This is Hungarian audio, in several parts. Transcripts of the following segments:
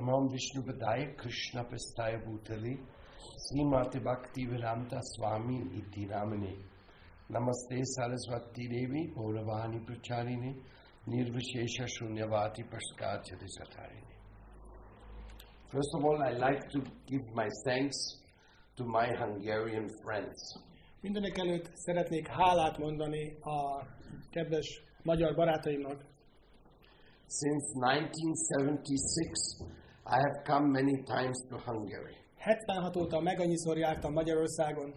Namam Vishnu Padaya Krishna Pastaya Bhutali Srimati Bhakti Vedanta Swami Iti Ramani Namaste Saraswati Devi Gauravani Pracharini Nirvishesha Shunyavati Paskachati Satarini First of all, I like to give my thanks to my Hungarian friends. Mindenek előtt szeretnék hálát mondani a kedves magyar barátaimnak. Since 1976, I have come many times to Hungary. 76 óta meg annyiszor jártam Magyarországon,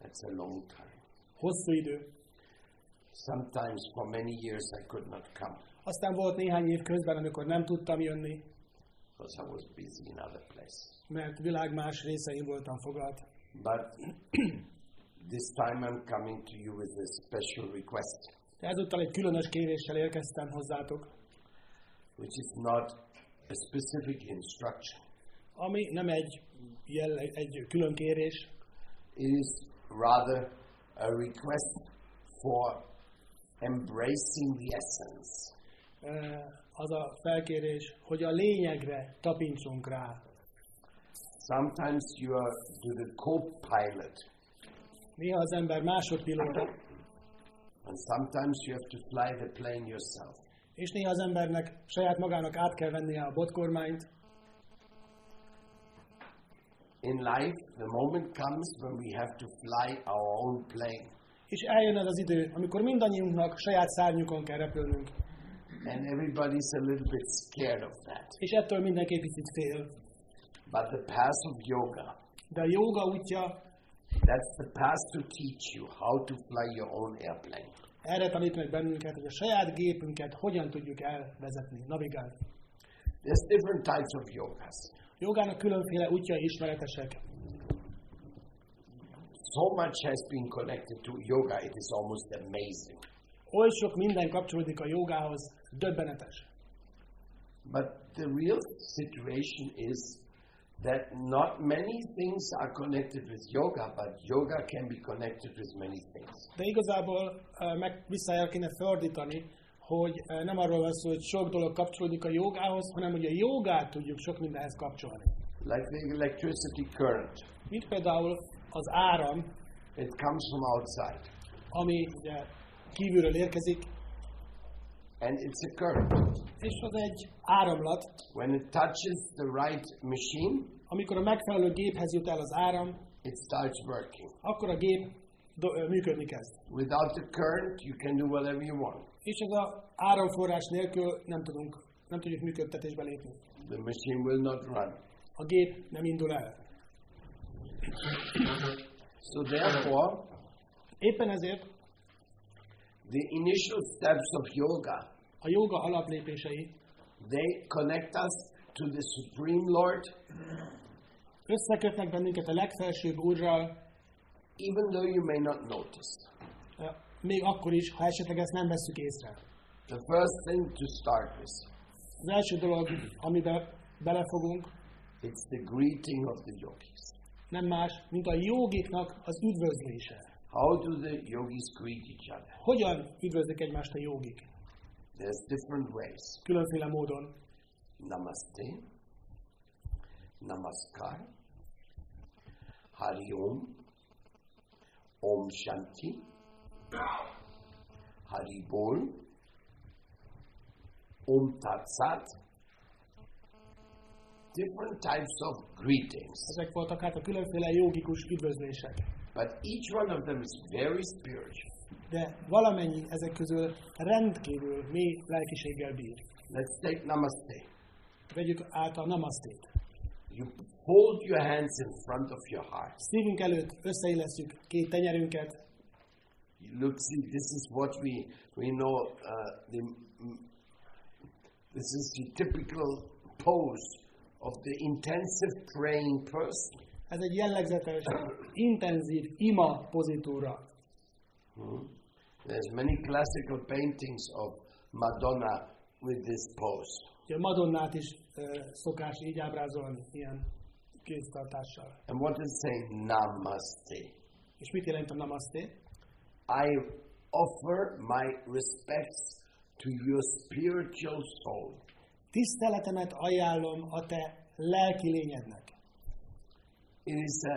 That's a long time. hosszú idő. Sometimes for many years I could not come Aztán volt néhány év közben, amikor nem tudtam jönni, because I was busy in other places. mert világ más részein voltam foglalt. But this time I'm coming to you with a special request, De ezúttal egy különös kéréssel érkeztem hozzátok, which is not a specific instruction. ami nem egy, jelle, egy külön kérés, It is rather a request for embracing the essence. az a felkérés, hogy a lényegre tapintsunk rá. Sometimes you are to the co-pilot, Néha az ember másodpilóta, and sometimes you have to fly the plane yourself. És néha az embernek saját magának át kell vennie a botkormányt. In life, the moment comes when we have to fly our own plane. És eljön az az idő, amikor mindannyiunknak saját szárnyukon kell repülnünk. And everybody's a little bit scared of that. És ettől mindenki picit fél. But the path of yoga, De a jóga útja that's the path to teach you how to fly your own airplane. Erre tanít meg bennünket, hogy a saját gépünket hogyan tudjuk elvezetni, navigálni. There's different types of yogas. Jogának különféle útjai ismeretesek. So much has been connected to yoga, it is almost amazing. Oly sok minden kapcsolódik a jogához, döbbenetes. But the real situation is that not many things are connected with yoga, but yoga can be connected with many things. De igazából eh, meg vissza kéne fordítani, hogy nem arról van szó, hogy sok dolog kapcsolódik a jogához, hanem hogy a jogát tudjuk sok mindenhez kapcsolni. Like the electricity current, Mint például az áram, it comes from outside, ami ugye kívülről érkezik, and it's a current. és az egy áramlat, When it touches the right machine, amikor a megfelelő géphez jut el az áram, it starts working. akkor a gép működni kezd. Without the current, you can do whatever you want. És ez az áramforrás nélkül nem tudunk, nem tudjuk működtetésbe lépni. The machine will not run. A gép nem indul el. So therefore, Éppen ezért the initial steps of yoga, a joga alaplépései they connect us to the Supreme Lord, összekötnek bennünket a legfelsőbb úrral, even though you may not notice. még akkor is, ha esetleg ezt nem vesszük észre. The first thing to start with, Az első dolog, amiben belefogunk, it's the greeting of the yogis. nem más, mint a jogiknak az üdvözlése. How do the yogis greet each other? Hogyan üdvözlik egymást a jogik? There's different ways. Különféle módon. Namaste, Namaskar, Hari Om, Om Shanti, Hari Bol, Om Tat Sat. Different types of greetings, Ezek voltak hát a különféle jogikus üdvözlések. but each one of them is very spiritual. De valamennyi ezek közül rendkívül mély lelkiséggel bír. Let's take Namaste. Vegyük át a namasztét. You hold your hands in front of your heart. Szívünk előtt összeillesztjük két tenyerünket, Look, see, this is what we we know. Uh, the, this is the typical pose of the intensive praying person. ez egy jellegzetes, intenzív ima pozitúra. Hmm? There's many classical paintings of Madonna with this pose. Ugye a Madonnát is uh, szokás így ábrázolni, ilyen kéztartással. And what does it say? Namaste. És mit jelent a namaste? I offer my respects to your spiritual soul. Tiszteletemet ajánlom a te lelki lényednek. It is a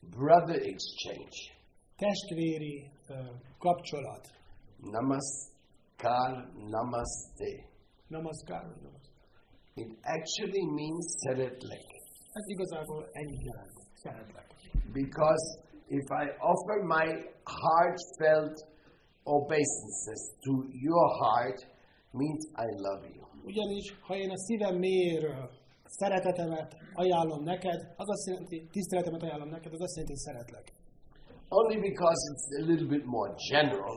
brother exchange. Testvéri kapcsolat. Namaskar, namaste. Namaskar. namaskar. It actually means szeretlek. Ez igazából ennyit jelent. Szeretlek. Because if I offer my heartfelt obeisances to your heart, means I love you. Ugyanis, ha én a szívem mélyéről szeretetemet ajánlom neked, az azt jelenti, tiszteletemet ajánlom neked, az azt jelenti, hogy szeretlek. Only because it's a little bit more general,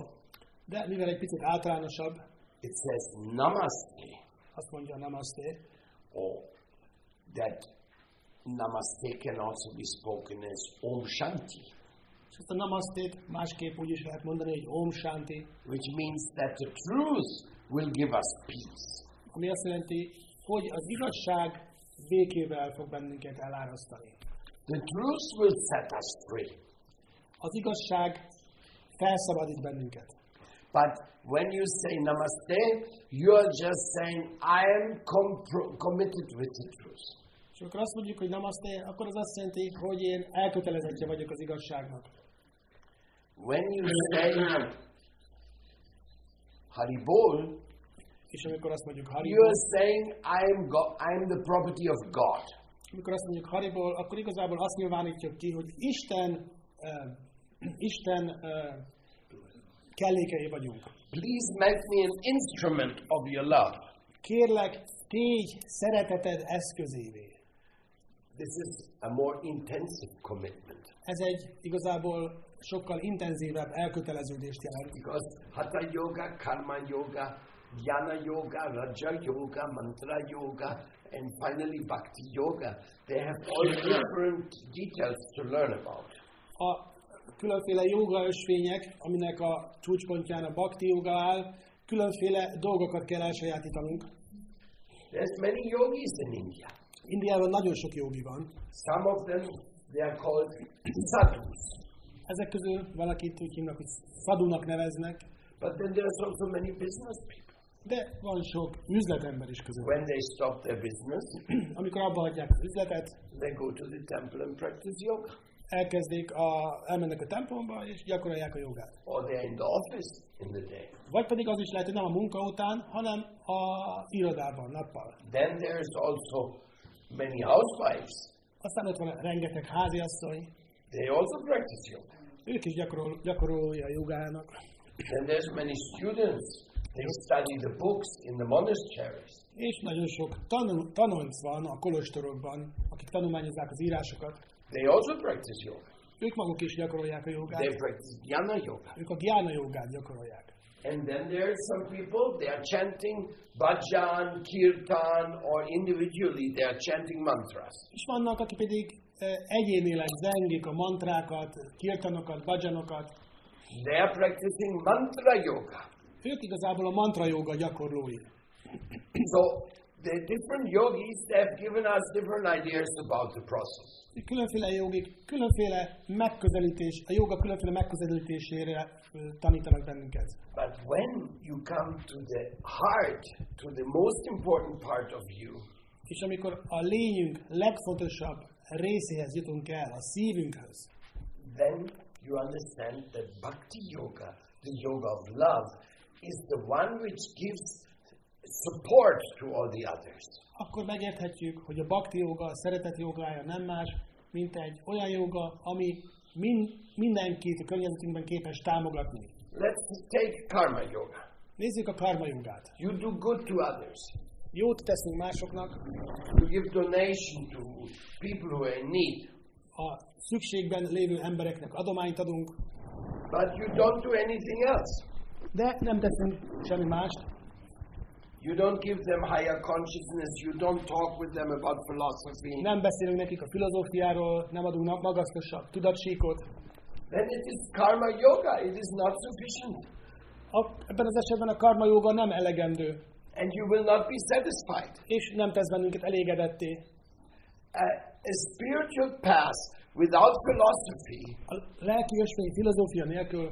De mivel egy picit általánosabb, it says namaste, azt mondja namaste, or that namaste can also be spoken as om shanti, és ezt a namastét másképp úgy is lehet mondani, hogy Om Shanti, which means that the truth will give us peace. ami azt jelenti, hogy az igazság békével fog bennünket elárasztani. The truth will set us free. Az igazság felszabadít bennünket. But when you say namaste, you're just saying, I am committed with the truth. És amikor azt mondjuk, hogy namaste, akkor az azt jelenti, hogy én elkötelezettje vagyok az igazságnak. When you say Haribol, És amikor azt mondjuk Haribol, you're saying, I am, go- I am the property of God. amikor azt mondjuk Haribol, akkor igazából azt nyilvánítjuk ki, hogy Isten, uh, Isten kellékei vagyunk. Please make me an instrument of your love. Kérlek, tégy szereteted eszközévé. This is a more intensive commitment. Ez egy igazából sokkal intenzívebb elköteleződést jelent. Because Hatha Yoga, Karma Yoga, Jnana Yoga, Raja Yoga, Mantra Yoga, and finally Bhakti Yoga, they have all different details to learn about. A különféle joga ösvények, aminek a csúcspontján a bhakti joga áll, különféle dolgokat kell elsajátítanunk. There's many yogis in India. Indiában nagyon sok jogi van. Some of them, they are called sadhus. Ezek közül valakit úgy hívnak, hogy szadunak neveznek, But then there's also many business people. de van sok üzletember is közül. When they stop their business, Amikor abba hagyják az üzletet, they go to the temple and practice yoga. Elkezdik a, elmennek a templomba, és gyakorolják a jogát. Or they're in the office in the day. Vagy pedig az is lehet, hogy nem a munka után, hanem a irodában, nappal. Then there's also many housewives. Aztán ott van rengeteg háziasszony, They also practice yoga. ők is gyakorol, gyakorolja a jogának. Then there's many students. They study the books in the monasteries. És nagyon sok tanul, tanulc van a kolostorokban, akik tanulmányozzák az írásokat. They also practice yoga. Ők maguk is gyakorolják a jogát. They practice jnana yoga. Ők a gyána jogát gyakorolják. And then there are some people, they are chanting bhajan, kirtan, or individually they are chanting mantras. És vannak, akik pedig eh, egyénileg zengik a mantrákat, kirtanokat, bhajanokat. They are practicing mantra yoga. Ők igazából a mantra joga gyakorlói. So the different yogis have given us different ideas about the process. Különféle jogik, különféle megközelítés, a joga különféle megközelítésére tanítanak bennünket. But when you come to the heart, to the most important part of you, És amikor a lényünk legfontosabb részéhez jutunk el, a szívünkhöz, then you understand that bhakti yoga, the yoga of love, is the one which gives support to all the others. akkor megérthetjük, hogy a bhakti joga, a szeretet jogája nem más, mint egy olyan joga, ami min, mindenkit a környezetünkben képes támogatni. Let's take karma yoga. Nézzük a karma jogát. You do good to others. Jót teszünk másoknak, You give donation to people who are in need. a szükségben lévő embereknek adományt adunk, But you don't do anything else. de nem teszünk semmi mást. You don't give them higher consciousness. You don't talk with them about philosophy. Nem beszélünk nekik a filozófiáról, nem adunk magasztosabb tudatsíkot. Then it is karma yoga. It is not sufficient. A, ebben az esetben a karma joga nem elegendő, And you will not be satisfied. és nem tesz bennünket elégedetté. A, a spiritual path without philosophy, A lelki ösvény filozófia nélkül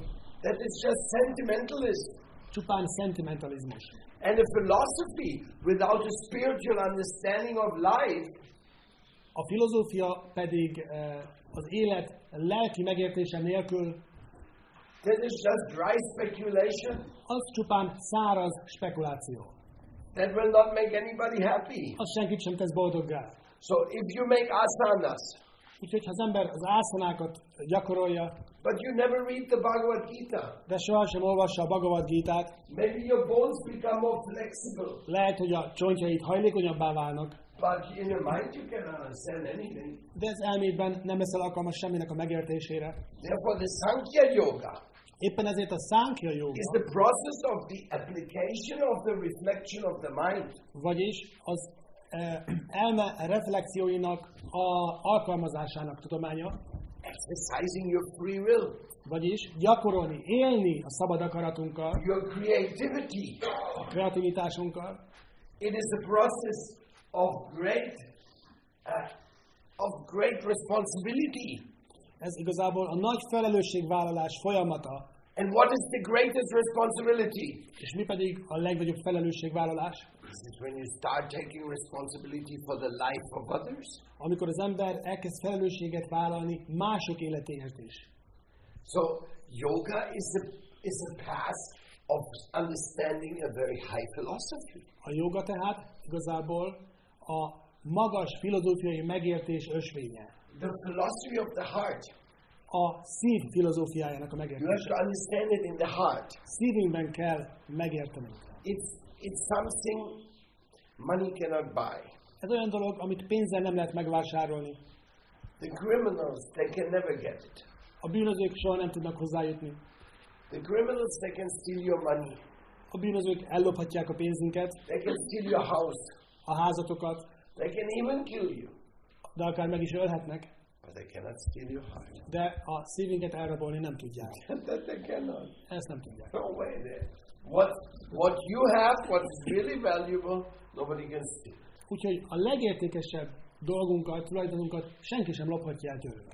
that is just sentimentalism. Csupán szentimentalizmus. And a philosophy without a spiritual understanding of life A filozófia pedig eh, az élet lelki megértése nélkül that is just dry speculation az csupán száraz spekuláció. that will not make anybody happy. Az senkit sem tesz boldoggá. So if you make asanas, Úgyhogy ha az ember az ászanákat gyakorolja, but you never read the Bhagavad Gita, de sohasem olvassa a Bhagavad Gítát, maybe your bones become more flexible. lehet, hogy a csontjait hajlékonyabbá válnak, But in your mind, you can understand anything. de ez elmédben nem leszel alkalmas semminek a megértésére. Therefore, the Sankhya Yoga Éppen ezért a Sánkya is jóga, the process of the application of the reflection of the mind. vagyis az eh, elme reflexióinak a alkalmazásának tudománya, exercising your free will, vagyis gyakorolni, élni a szabad akaratunkkal, your creativity. a kreativitásunkkal. It is a process of great, uh, of great responsibility. Ez igazából a nagy felelősségvállalás folyamata. And what is the greatest responsibility? És mi pedig a legnagyobb felelősségvállalás? Is when you start taking responsibility for the life of others. Amikor az ember elkezd felelősséget vállalni mások életéért is. So yoga is a is a path of understanding a very high philosophy. A joga tehát igazából a magas filozófiai megértés ösvénye. The philosophy of the heart. A szív filozófiájának a You have megértése. to understand it in the heart. Szívünkben kell megértenünk. It's it's something money cannot buy. Ez olyan dolog, amit pénzzel nem lehet megvásárolni. The criminals they can never get it. A bűnözők soha nem tudnak hozzájutni. The criminals they can steal your money. A bűnözők ellophatják a pénzünket, They can steal your house. a házatokat, They can even kill you. de akár meg is ölhetnek. They cannot steal your heart. De a szívünket elrabolni nem tudják. that they cannot. Ezt nem tudják. No way there. What what you have, what is really valuable, nobody can steal. Úgyhogy a legértékesebb dolgunkat, tulajdonunkat senki sem lophatja el tőlünk.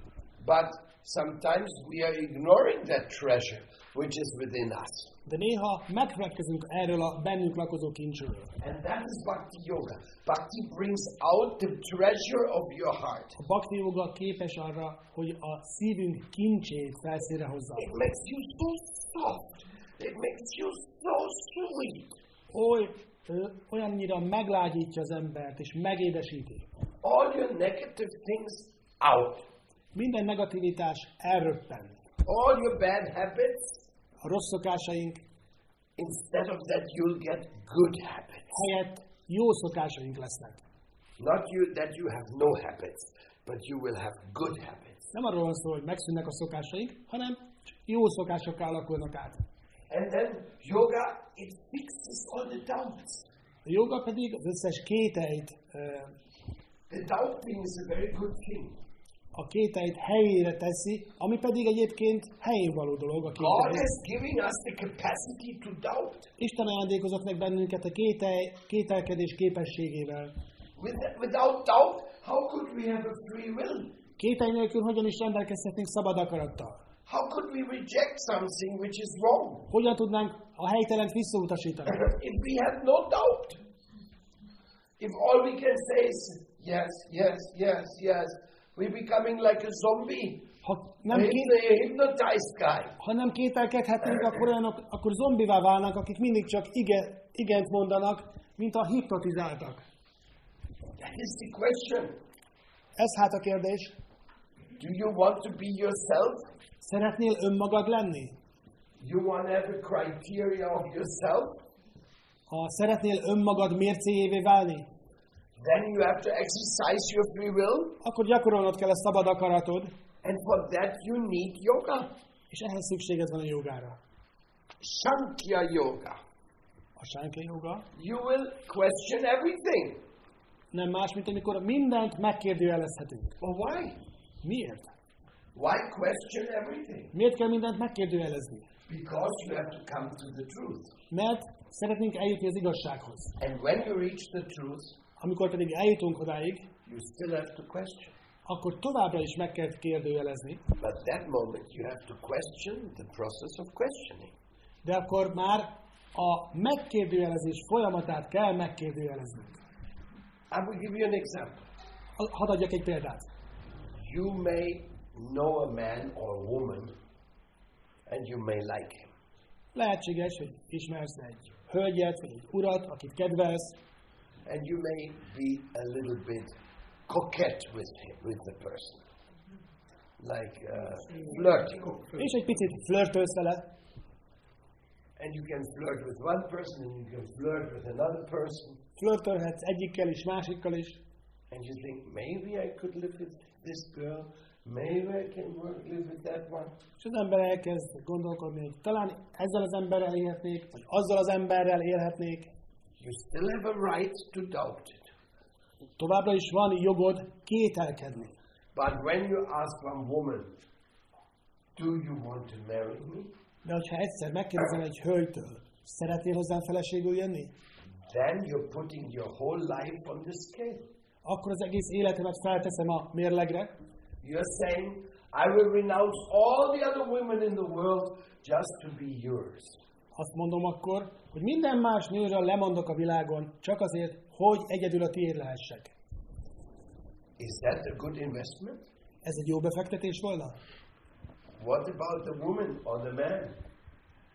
But sometimes we are ignoring that treasure which is within us. De néha megfelelkezünk erről a bennünk lakozó kincsről. And that is Bhakti Yoga. Bhakti brings out the treasure of your heart. A bhakti yoga képes arra, hogy a szívünk kincsét felszínre hozza. It makes you so soft. It makes you so sweet. Oly, olyannyira meglágyítja az embert, és megédesíti. All your negative things out. Minden negativitás elröppen. All your bad habits, A rossz szokásaink instead of that, you'll get good habits. helyett jó szokásaink lesznek. Not you that you have no habits, but you will have good habits. Nem arról van szó, hogy megszűnnek a szokásaink, hanem jó szokásokká alakulnak át. And then yoga, it fixes all the doubts. A joga pedig az összes kételyt, ö, The doubting is a very good thing. A kételyt helyére teszi, ami pedig egyébként helyén való dolog a God has given us the capacity to doubt. Isten ajándékozott meg bennünket a kételj, kételkedés képességével. With, without doubt, how could we have a free will? Kételj nélkül hogyan is rendelkezhetnénk szabad akarattal? How could we reject something which is wrong? Hogyan tudnánk a helytelent visszautasítani? if we have no doubt. If all we can say is yes, yes, yes, yes, we're becoming like a zombie. Ha nem, ké, ha nem kételkedhetnénk, akkor, olyanok, akkor zombivá válnak, akik mindig csak igen, igent mondanak, mint a hipnotizáltak. That is the question. Ez hát a kérdés. Do you want to be yourself? Szeretnél önmagad lenni? You want to have a criteria of yourself? Ha szeretnél önmagad mércéjévé válni, Then you have to exercise your free will. akkor gyakorolnod kell a szabad akaratod, And for that you need yoga. és ehhez szükséged van a jogára. Sankhya yoga. A sánke joga You will question everything. nem más, mint amikor mindent megkérdőjelezhetünk. Well, why? Miért? Why question everything? Miért kell mindent megkérdőjelezni? Because you have to come to the truth. Mert szeretnénk eljutni az igazsághoz. And when you reach the truth, Amikor pedig eljutunk odáig, you still have to question. akkor továbbra is meg kell kérdőjelezni, But that moment you have to question the process of questioning. de akkor már A megkérdőjelezés folyamatát kell megkérdőjeleznünk. I will give you an example. Ha- Hadd adjak egy példát. You may know a man or a woman and you may like him. Lehetséges, hogy ismersz egy hölgyet, vagy egy urat, akit kedvelsz, And you may be a little bit coquette with him, with the person. Like uh, flirting. és egy picit flörtölsz vele, And you can flirt with one person and you can flirt with another person. flörtölhetsz egyikkel is, másikkal is, And you think, maybe I could live with this girl. Maybe I can work, live with that one. és az ember elkezd gondolkodni, hogy talán ezzel az emberrel élhetnék, vagy azzal az emberrel élhetnék. You still have a right to doubt it. Továbbra is van jogod kételkedni. But when you ask one woman, do you want to marry me? De hogyha egyszer megkérdezem egy hölgytől, szeretnél hozzám feleségül jönni? Then you're putting your whole life on the scale. Akkor az egész életemet felteszem a mérlegre, You're saying, I will renounce all the other women in the world just to be yours. azt mondom akkor, hogy minden más nőről lemondok a világon, csak azért, hogy egyedül a tiéd lehessek. Is that a good investment? Ez egy jó befektetés volna? What about the woman or the man?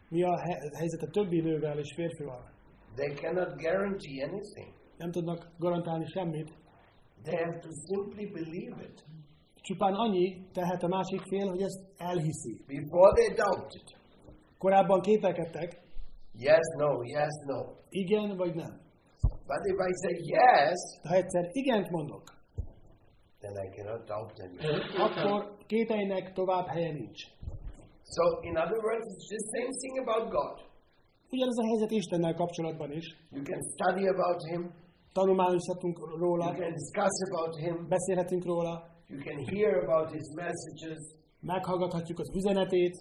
Mi a he- helyzet a többi nővel és férfival? They cannot guarantee anything. Nem tudnak garantálni semmit. They have to simply believe it Csupán annyi tehet a másik fél, hogy ezt elhiszi. before they doubt it. Korábban kételkedtek, Yes, no, yes, no. igen vagy nem. But if I say yes, ha egyszer igent mondok, then I cannot doubt anymore. akkor kételjnek tovább helye nincs. So, in other words, it's the same thing about God. Ugyanez a helyzet Istennel kapcsolatban is. You can study about Him, Tanulmányozhatunk róla, you can discuss about Him, beszélhetünk róla, you can hear about His messages, meghallgathatjuk az üzenetét,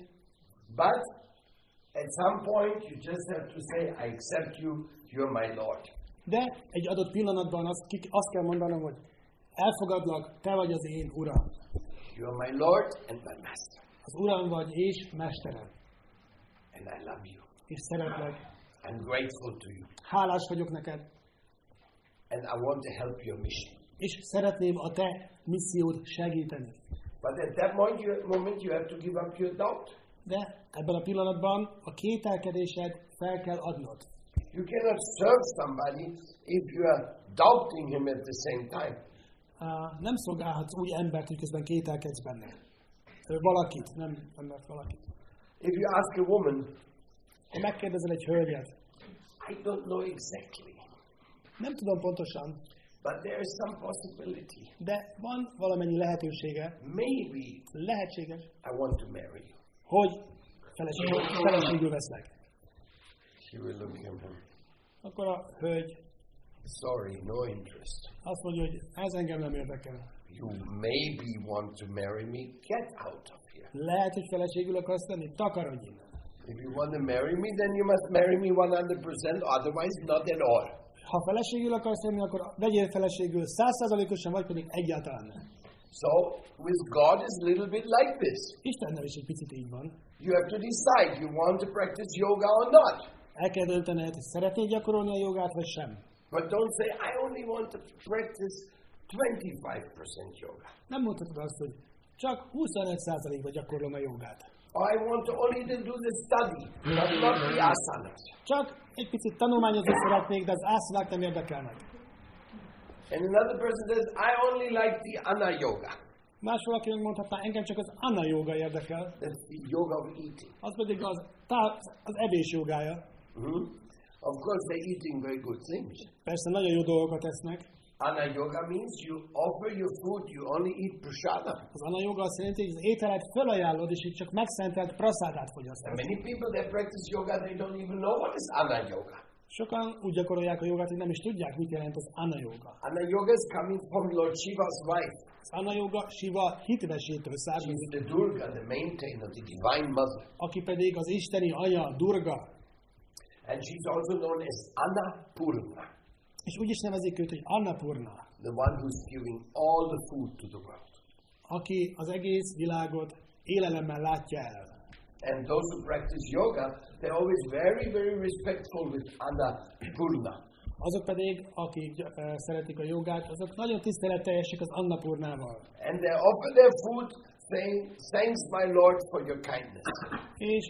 but at some point you just have to say, I accept you, you're my Lord. de egy adott pillanatban azt, ki- azt kell mondanom, hogy elfogadlak, te vagy az én uram. You're my Lord and my Master, Az uram vagy és mesterem, and I love you. és szeretlek. I'm grateful to you, Hálás vagyok neked, and I want to help your mission. és szeretném a te missziód segíteni. But at that moment you, moment, you have to give up your doubt. De ebben a pillanatban a kételkedésed fel kell adnod. You cannot serve somebody if you are doubting him at the same time. Uh, nem szolgálhatsz úgy embert, hogy közben kételkedsz benne. Valakit, nem embert, valakit. If you ask a woman, Ha megkérdezel egy hölgyet, I don't know exactly, nem tudom pontosan, but there is some possibility. de van valamennyi lehetősége, Maybe lehetséges, I want to marry you. Hogy feleség, feleségül vesznek. She will look at him. Akkor a hölgy Sorry, no interest. azt mondja, hogy ez engem nem érdekel. You maybe want to marry me. Get out of here. Lehet, hogy feleségül akarsz lenni, takarodj innen. If you want to marry me, then you must marry me 100%, otherwise not at all. Ha feleségül akarsz lenni, akkor vegyél feleségül százszázalékosan, vagy pedig egyáltalán nem. So with God is a little bit like this. Istennel is egy picit így van. You have to decide you want to practice yoga or not. El kell döntened, hogy szeretnéd gyakorolni a jogát, vagy sem. But don't say, I only want to practice 25% yoga. Nem mondhatod azt, hogy csak 25%-ba gyakorlom a jogát. I want to only do the study, but not the asanas. Csak egy picit tanulmányozni szeretnék, de az ászlák nem érdekelnek. And another person says, I only like the ana yoga. Más valaki mondhatná, engem csak az anna joga érdekel, That's the yoga of eating. az pedig az, tá- az evés jogája. Hmm? Of course, they're eating very good things. Persze nagyon jó dolgokat esznek. Ana yoga means you offer your food, you only eat prasada. Az anna joga azt jelenti, hogy az ételet felajánlod, és így csak megszentelt praszádát And fogyasztasz. many people that practice yoga, they don't even know what is ana yoga. Sokan úgy gyakorolják a jogát, hogy nem is tudják, mit jelent az anna joga. Ana yoga is coming from Lord Shiva's wife. Az anna joga Shiva hitvesétől She's származik, the Durga, the maintainer, the divine mother. aki pedig az isteni anya, Durga, And she's also known as Annapurna, és úgy is nevezik őt, hogy Annapurna, the one who's giving all the food to the world. aki az egész világot élelemmel látja el. And those who practice yoga, they're always very, very respectful with Annapurna. Azok pedig, akik uh, szeretik a jogát, azok nagyon tiszteletteljesek az Annapurnával. And they offer their food saying, Thanks, my Lord, for your kindness. És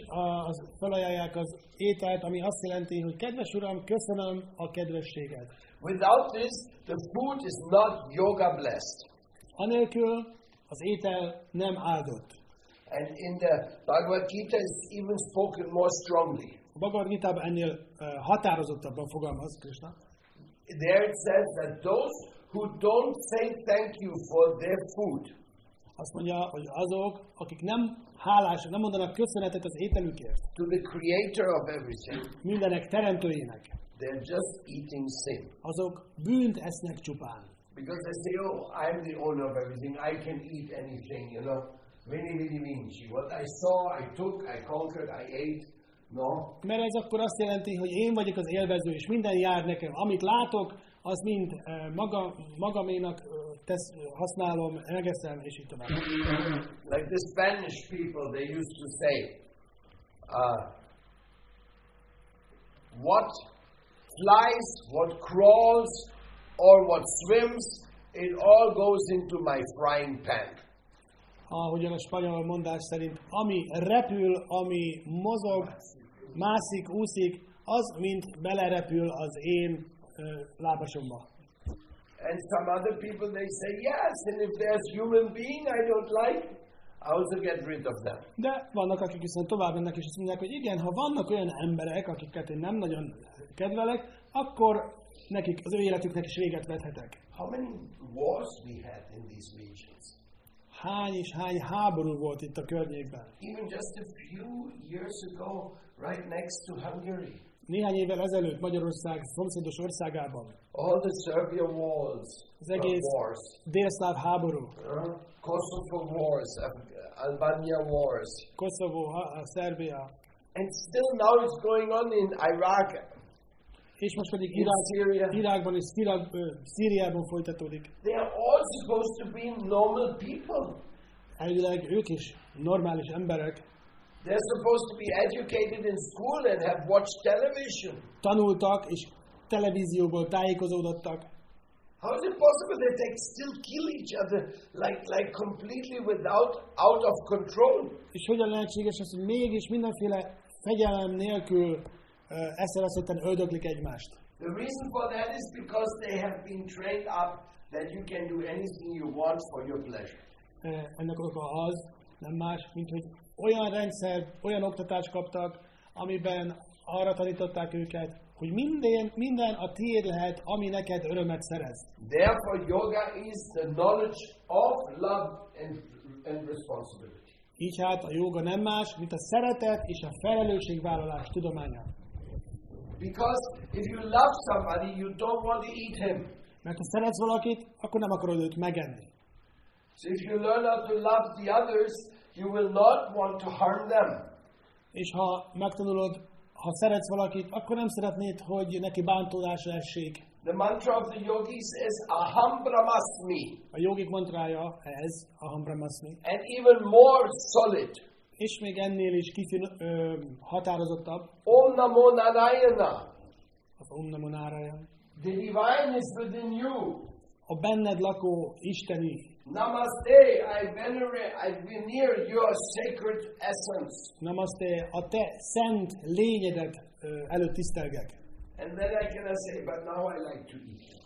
az, felajánlják az ételt, ami azt jelenti, hogy kedves Uram, köszönöm a kedvességet. Without this, the food is not yoga blessed. Anélkül az étel nem áldott. And in the Bhagavad Gita, it's even spoken more strongly. A Bhagavad Gita ennél uh, határozottabban fogalmaz Krishna. There it says that those who don't say thank you for their food, Azt mondja, hogy azok, akik nem hálásak, nem mondanak köszönetet az ételükért, to the creator of everything, mindenek teremtőjének, they're just eating sin. azok bűnt esznek csupán. Because they say, oh, I'm the owner of everything. I can eat anything, you know. Vini, vini, vinci. What I saw, I took, I conquered, I ate. No. Mert ez akkor azt jelenti, hogy én vagyok az élvező, és minden jár nekem. Amit látok, az mind maga, magaménak tesz, használom, megeszem, és így tovább. Like the Spanish people, they used to say, uh, what flies, what crawls, or what swims, it all goes into my frying pan. Ahogyan a spanyol mondás szerint, ami repül, ami mozog, mászik, úszik, az mind belerepül az én lábasomba. And some other people, they say, yes, and if there's human being I don't like, I also get rid of them. De vannak, akik viszont tovább mennek, és azt mondják, hogy igen, ha vannak olyan emberek, akiket én nem nagyon kedvelek, akkor nekik, az ő életüknek is véget vethetek. How many wars we had in these regions? Hány és hány háború volt itt a környékben. Even just a few years ago, right next to Hungary, Néhány évvel ezelőtt Magyarország szomszédos országában. All the Serbia wars, az egész wars, délszláv háború, uh, Kosovo wars, Albania wars, a Szerbia, and still now it's going on in Iraq, és most pedig in Irák, Syria. Irákban és Szírak, ö, Szíriában folytatódik. They are all supposed to be normal people. Elvileg ők is normális emberek, They're supposed to be educated in school and have watched television. tanultak és televízióból tájékozódottak. How is it possible that they still kill each other like, like completely without, out of control? És hogyan lehetséges az, hogy mégis mindenféle fegyelem nélkül uh, eszeleszetten öldöklik egymást? The reason for that is because they have been trained up that you can do anything you want for your pleasure. Ennek oka az, nem más, mint hogy olyan rendszer, olyan oktatást kaptak, amiben arra tanították őket, hogy minden, minden a tiéd lehet, ami neked örömet szerez. Therefore, yoga is the knowledge of love and, and responsibility. Így hát a joga nem más, mint a szeretet és a felelősségvállalás tudománya. Because if you love somebody, you don't want to eat him. Mert ha szeretsz valakit, akkor nem akarod őt megenni. So if you learn how to love the others, you will not want to harm them. És ha megtanulod, ha szeretsz valakit, akkor nem szeretnéd, hogy neki bántódásra essék. The mantra of the yogis is aham brahmasmi, A jogik mantrája ez, a hambramasmi. and even more solid. És még ennél is kifin, ö, határozottabb, Om namo narayana. az Om Namo Narayan. The divine is within you. A benned lakó isteni. Namaste, I venerate, I veneer your sacred essence. Namaste, a te szent lényedet előtt tisztelgek. And then I can say, but now I like to eat.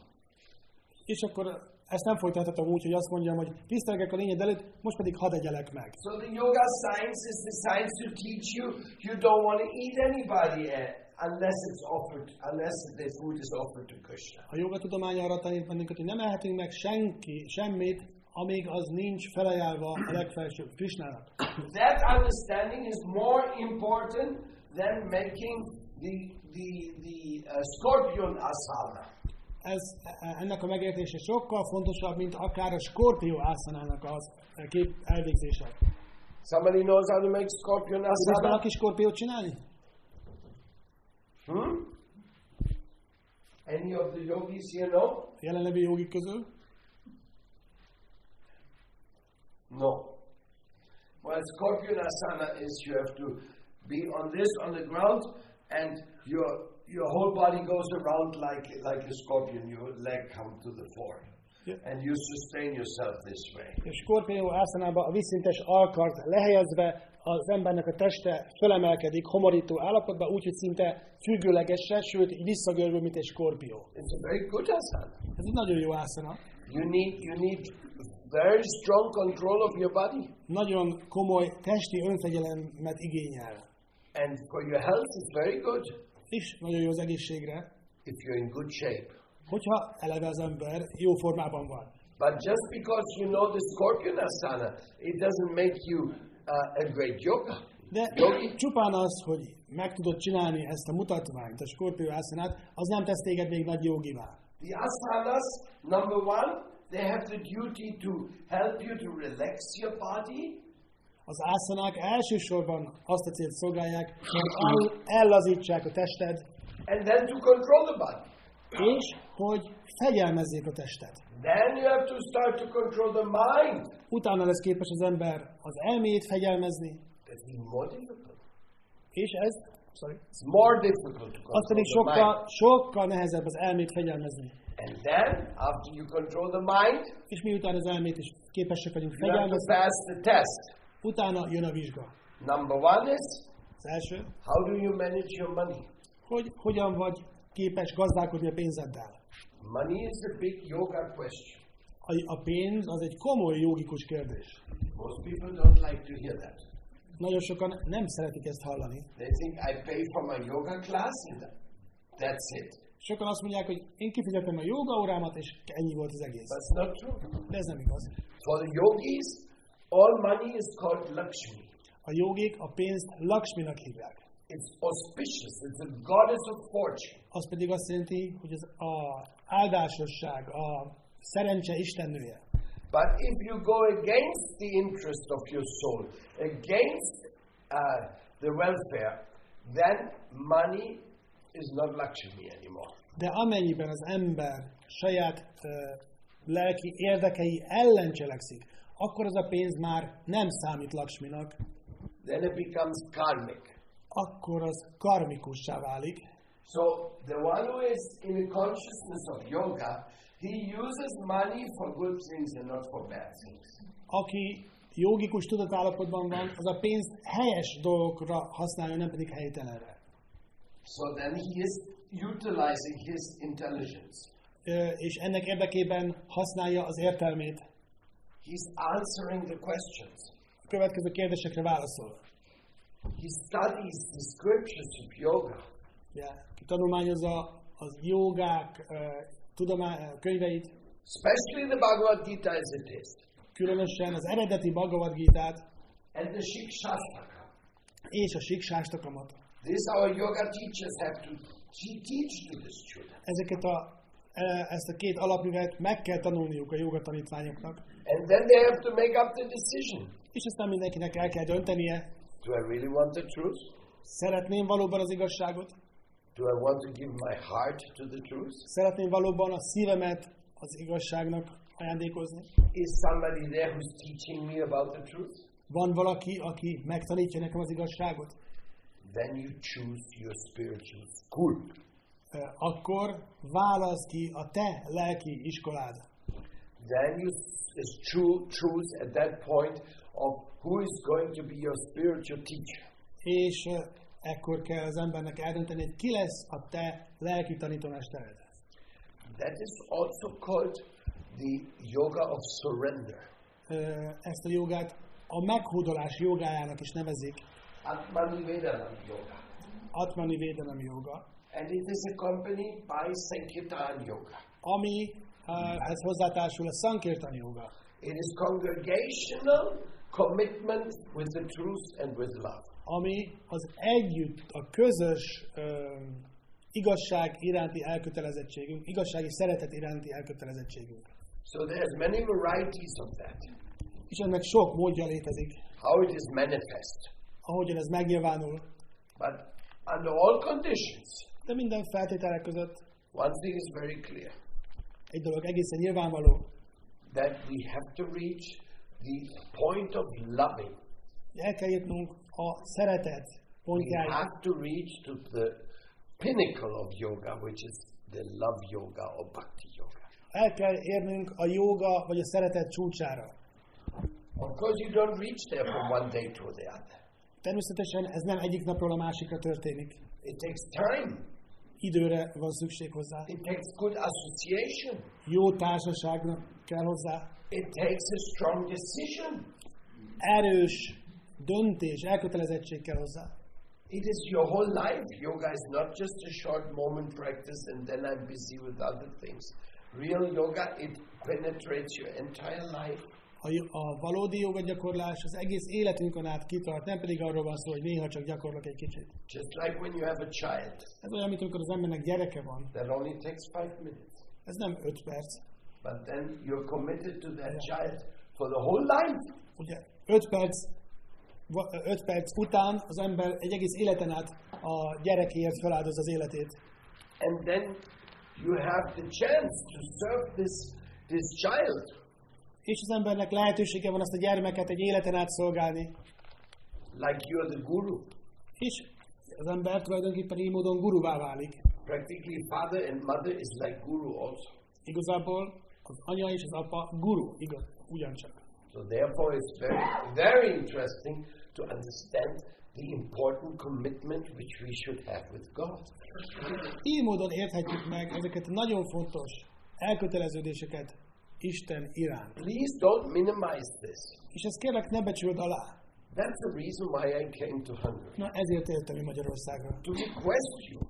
És akkor ezt nem folytathatom úgy, hogy azt mondjam, hogy tisztelgek a lényed előtt, most pedig hadd egyelek meg. So the yoga science is the science to teach you you don't want to eat anybody eh, unless it's offered, unless the food is offered to Krishna. A joga tudomány arra tanít bennünket, hogy nem ehetünk meg senki, semmit, amíg az nincs felajánlva a legfelsőbb Krisnának. That understanding is more important than making the the the uh, scorpion asana. Ez, ennek a megértése sokkal fontosabb, mint akár a skorpió ászanának az kép elvégzése. Somebody knows how to make scorpion Tudsz asana? valaki skorpiót csinálni? Hmm? Any of the yogis here know? Jelenlevő jogik közül? No. Well, Scorpion Asana is you have to be on this on the ground, and your your whole body goes around like like a scorpion. Your leg come to the floor, Yeah. and you sustain yourself this way. És skorpió ászanában a visszintes alkart lehelyezve az embernek a teste fölemelkedik homorító állapotba, úgyhogy szinte függőlegesen, sőt így visszagörbül, mint egy skorpió. It's a very good asana. Ez egy nagyon jó ászana. You need you need very strong control of your body, Nagyon komoly testi önfegyelemet igényel. and for your health, it's very good És nagyon jó az egészségre, if you're in good shape. hogyha eleve az ember jó formában van. But just because you know the Scorpion Asana, it doesn't make you uh, a great yoga. De Jogi? csupán az, hogy meg tudod csinálni ezt a mutatványt, a skorpió ászanát, az nem tesz téged még nagy jogivá. The asanas, number one, they have the duty to help you to relax your body, Az ászanák elsősorban azt a célt szolgálják, hogy el, ellazítsák a tested, and then to control the body. és hogy fegyelmezzék a testet. Then you have to start to control the mind. Utána lesz képes az ember az elmét fegyelmezni, és ez, sorry, It's more difficult to control pedig the sokkal, sokkal nehezebb az elmét fegyelmezni. And then, after you control the mind, És miután az elmét is képesek vagyunk you have to fegyelmezni, pass the test. Utána jön a vizsga. Number one is Az első, how do you manage your money? hogy hogyan vagy képes gazdálkodni a pénzeddel. Money is a big yoga question. A, a pénz az egy komoly jogikus kérdés. Most people don't like to hear that. Nagyon sokan nem szeretik ezt hallani. They think I pay for my yoga class and that's it. Sokan azt mondják, hogy én kifizetem a joga órámat, és ennyi volt az egész. That's not true. De ez nem igaz. For the yogis, all money is called Lakshmi. A jogik a pénzt Lakshminak hívják. It's auspicious. It's a goddess of fortune. Az pedig azt jelenti, hogy az a áldásosság, a szerencse istennője. But if you go against the interest of your soul, against uh, the welfare, then money is not Lakshmi anymore. De amennyiben az ember saját ö, lelki érdekei ellen cselekszik, akkor az a pénz már nem számít Lakshminak, Then it becomes karmic. akkor az karmikussá válik. So the one who is in the consciousness of yoga, he uses money for good things and not for bad things. Aki jogikus tudatállapotban van, az a pénzt helyes dolgokra használja, nem pedig helytelenre. So then he is utilizing his intelligence. És ennek érdekében használja az értelmét. He's answering the questions. A következő kérdésekre válaszol. He studies the scriptures of yoga. Ugye, ki tanulmányozza az jogák ö, tudomá- könyveit, especially the Bhagavad Gita as it is, különösen az eredeti Bhagavad Gita-t and the Shikshastaka. és a Siksástakamot. This our yoga teachers have to teach to the student. Ezeket a, ezt a két alapművet meg kell tanulniuk a joga tanítványoknak, And then they have to make up the decision. és aztán mindenkinek el kell döntenie, Do I really want the truth? szeretném valóban az igazságot, Do I want to give my heart to the truth? szeretném valóban a szívemet az igazságnak ajándékozni. Is somebody there who's teaching me about the truth? Van valaki, aki megtanítja nekem az igazságot? Then you choose your spiritual school. Akkor válasz ki a te lelki iskolád. Then you s- choo- choose at that point of who is going to be your spiritual teacher. És ekkor kell az embernek eldönteni, hogy ki lesz a te lelki tanítómestered. That is also called the yoga of surrender. Ezt a jogát a meghódolás jogájának is nevezik, Atmani Vedanam Yoga. Atmani védelem joga, And it is accompanied by Sankirtan Yoga. ami uh, hát hozzátársul a Sankirtan joga, It is congregational commitment with the truth and with love. ami az együtt, a közös ö, igazság iránti elkötelezettségünk, igazsági szeretet iránti elkötelezettségünk. So there's many varieties of that. És ennek sok módja létezik, How it is manifest. ahogyan ez megnyilvánul, But under all conditions, de minden feltételek között one thing is very clear egy dolog egészen nyilvánvaló, that we have to reach the point of loving El kell jutnunk a szeretet We pontjáig. have to reach to the pinnacle of yoga, which is the love yoga or bhakti yoga. El kell érnünk a jóga vagy a szeretet csúcsára. Of course, you don't reach there from one day to the other. Természetesen ez nem egyik napról a másikra történik. It takes time. Időre van szükség hozzá. It takes good association. Jó társaságnak kell hozzá. It takes a strong decision. Erős döntés, elkötelezettség kell hozzá. It is your whole life. Yoga is not just a short moment practice and then I'm busy with other things. Real yoga, it penetrates your entire life. A, a valódi joga gyakorlás az egész életünkön át kitart, nem pedig arról van szó, hogy néha csak gyakorlok egy kicsit. Just like when you have a child, Ez olyan, mint amikor az embernek gyereke van. that only takes five minutes. Ez nem öt perc. But then you're committed to that child for the whole life. Ugye öt perc, va- öt perc után az ember egy egész életen át a gyerekéért feláldoz az életét. And then you have the chance to serve this, this child. És az embernek lehetősége van azt a gyermeket egy életen át szolgálni. like you're the guru. És az ember tulajdonképpen így módon guruvá válik. Practically, father and mother is like guru also. Igazából az anya és az apa guru, igaz, ugyancsak. So therefore, it's very, very interesting to understand the important commitment which we should have with God. Így módon érthetjük meg ezeket a nagyon fontos elköteleződéseket Isten iránt. Please don't minimize this. És ezt kérlek ne becsüld alá. That's the reason why I came to Hungary. Na ezért értem én Magyarországra. To request you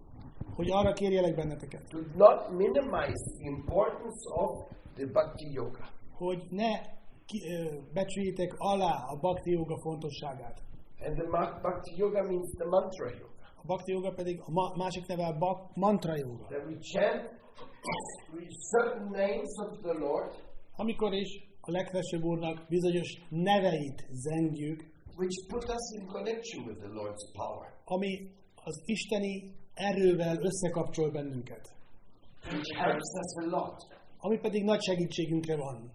Hogy arra kérjelek benneteket, to not minimize the importance of the Bhakti Yoga. hogy ne ki, becsüljétek alá a bhakti joga fontosságát. And the Bhakti Yoga means the mantra yoga. A bhakti joga pedig a ma, másik neve a bak, mantra joga. That we chant Amikor is a legfelsőbb úrnak bizonyos neveit zengjük, which put us in connection with the Lord's power, ami az isteni erővel összekapcsol bennünket. which helps us a lot. Ami pedig nagy segítségünkre van.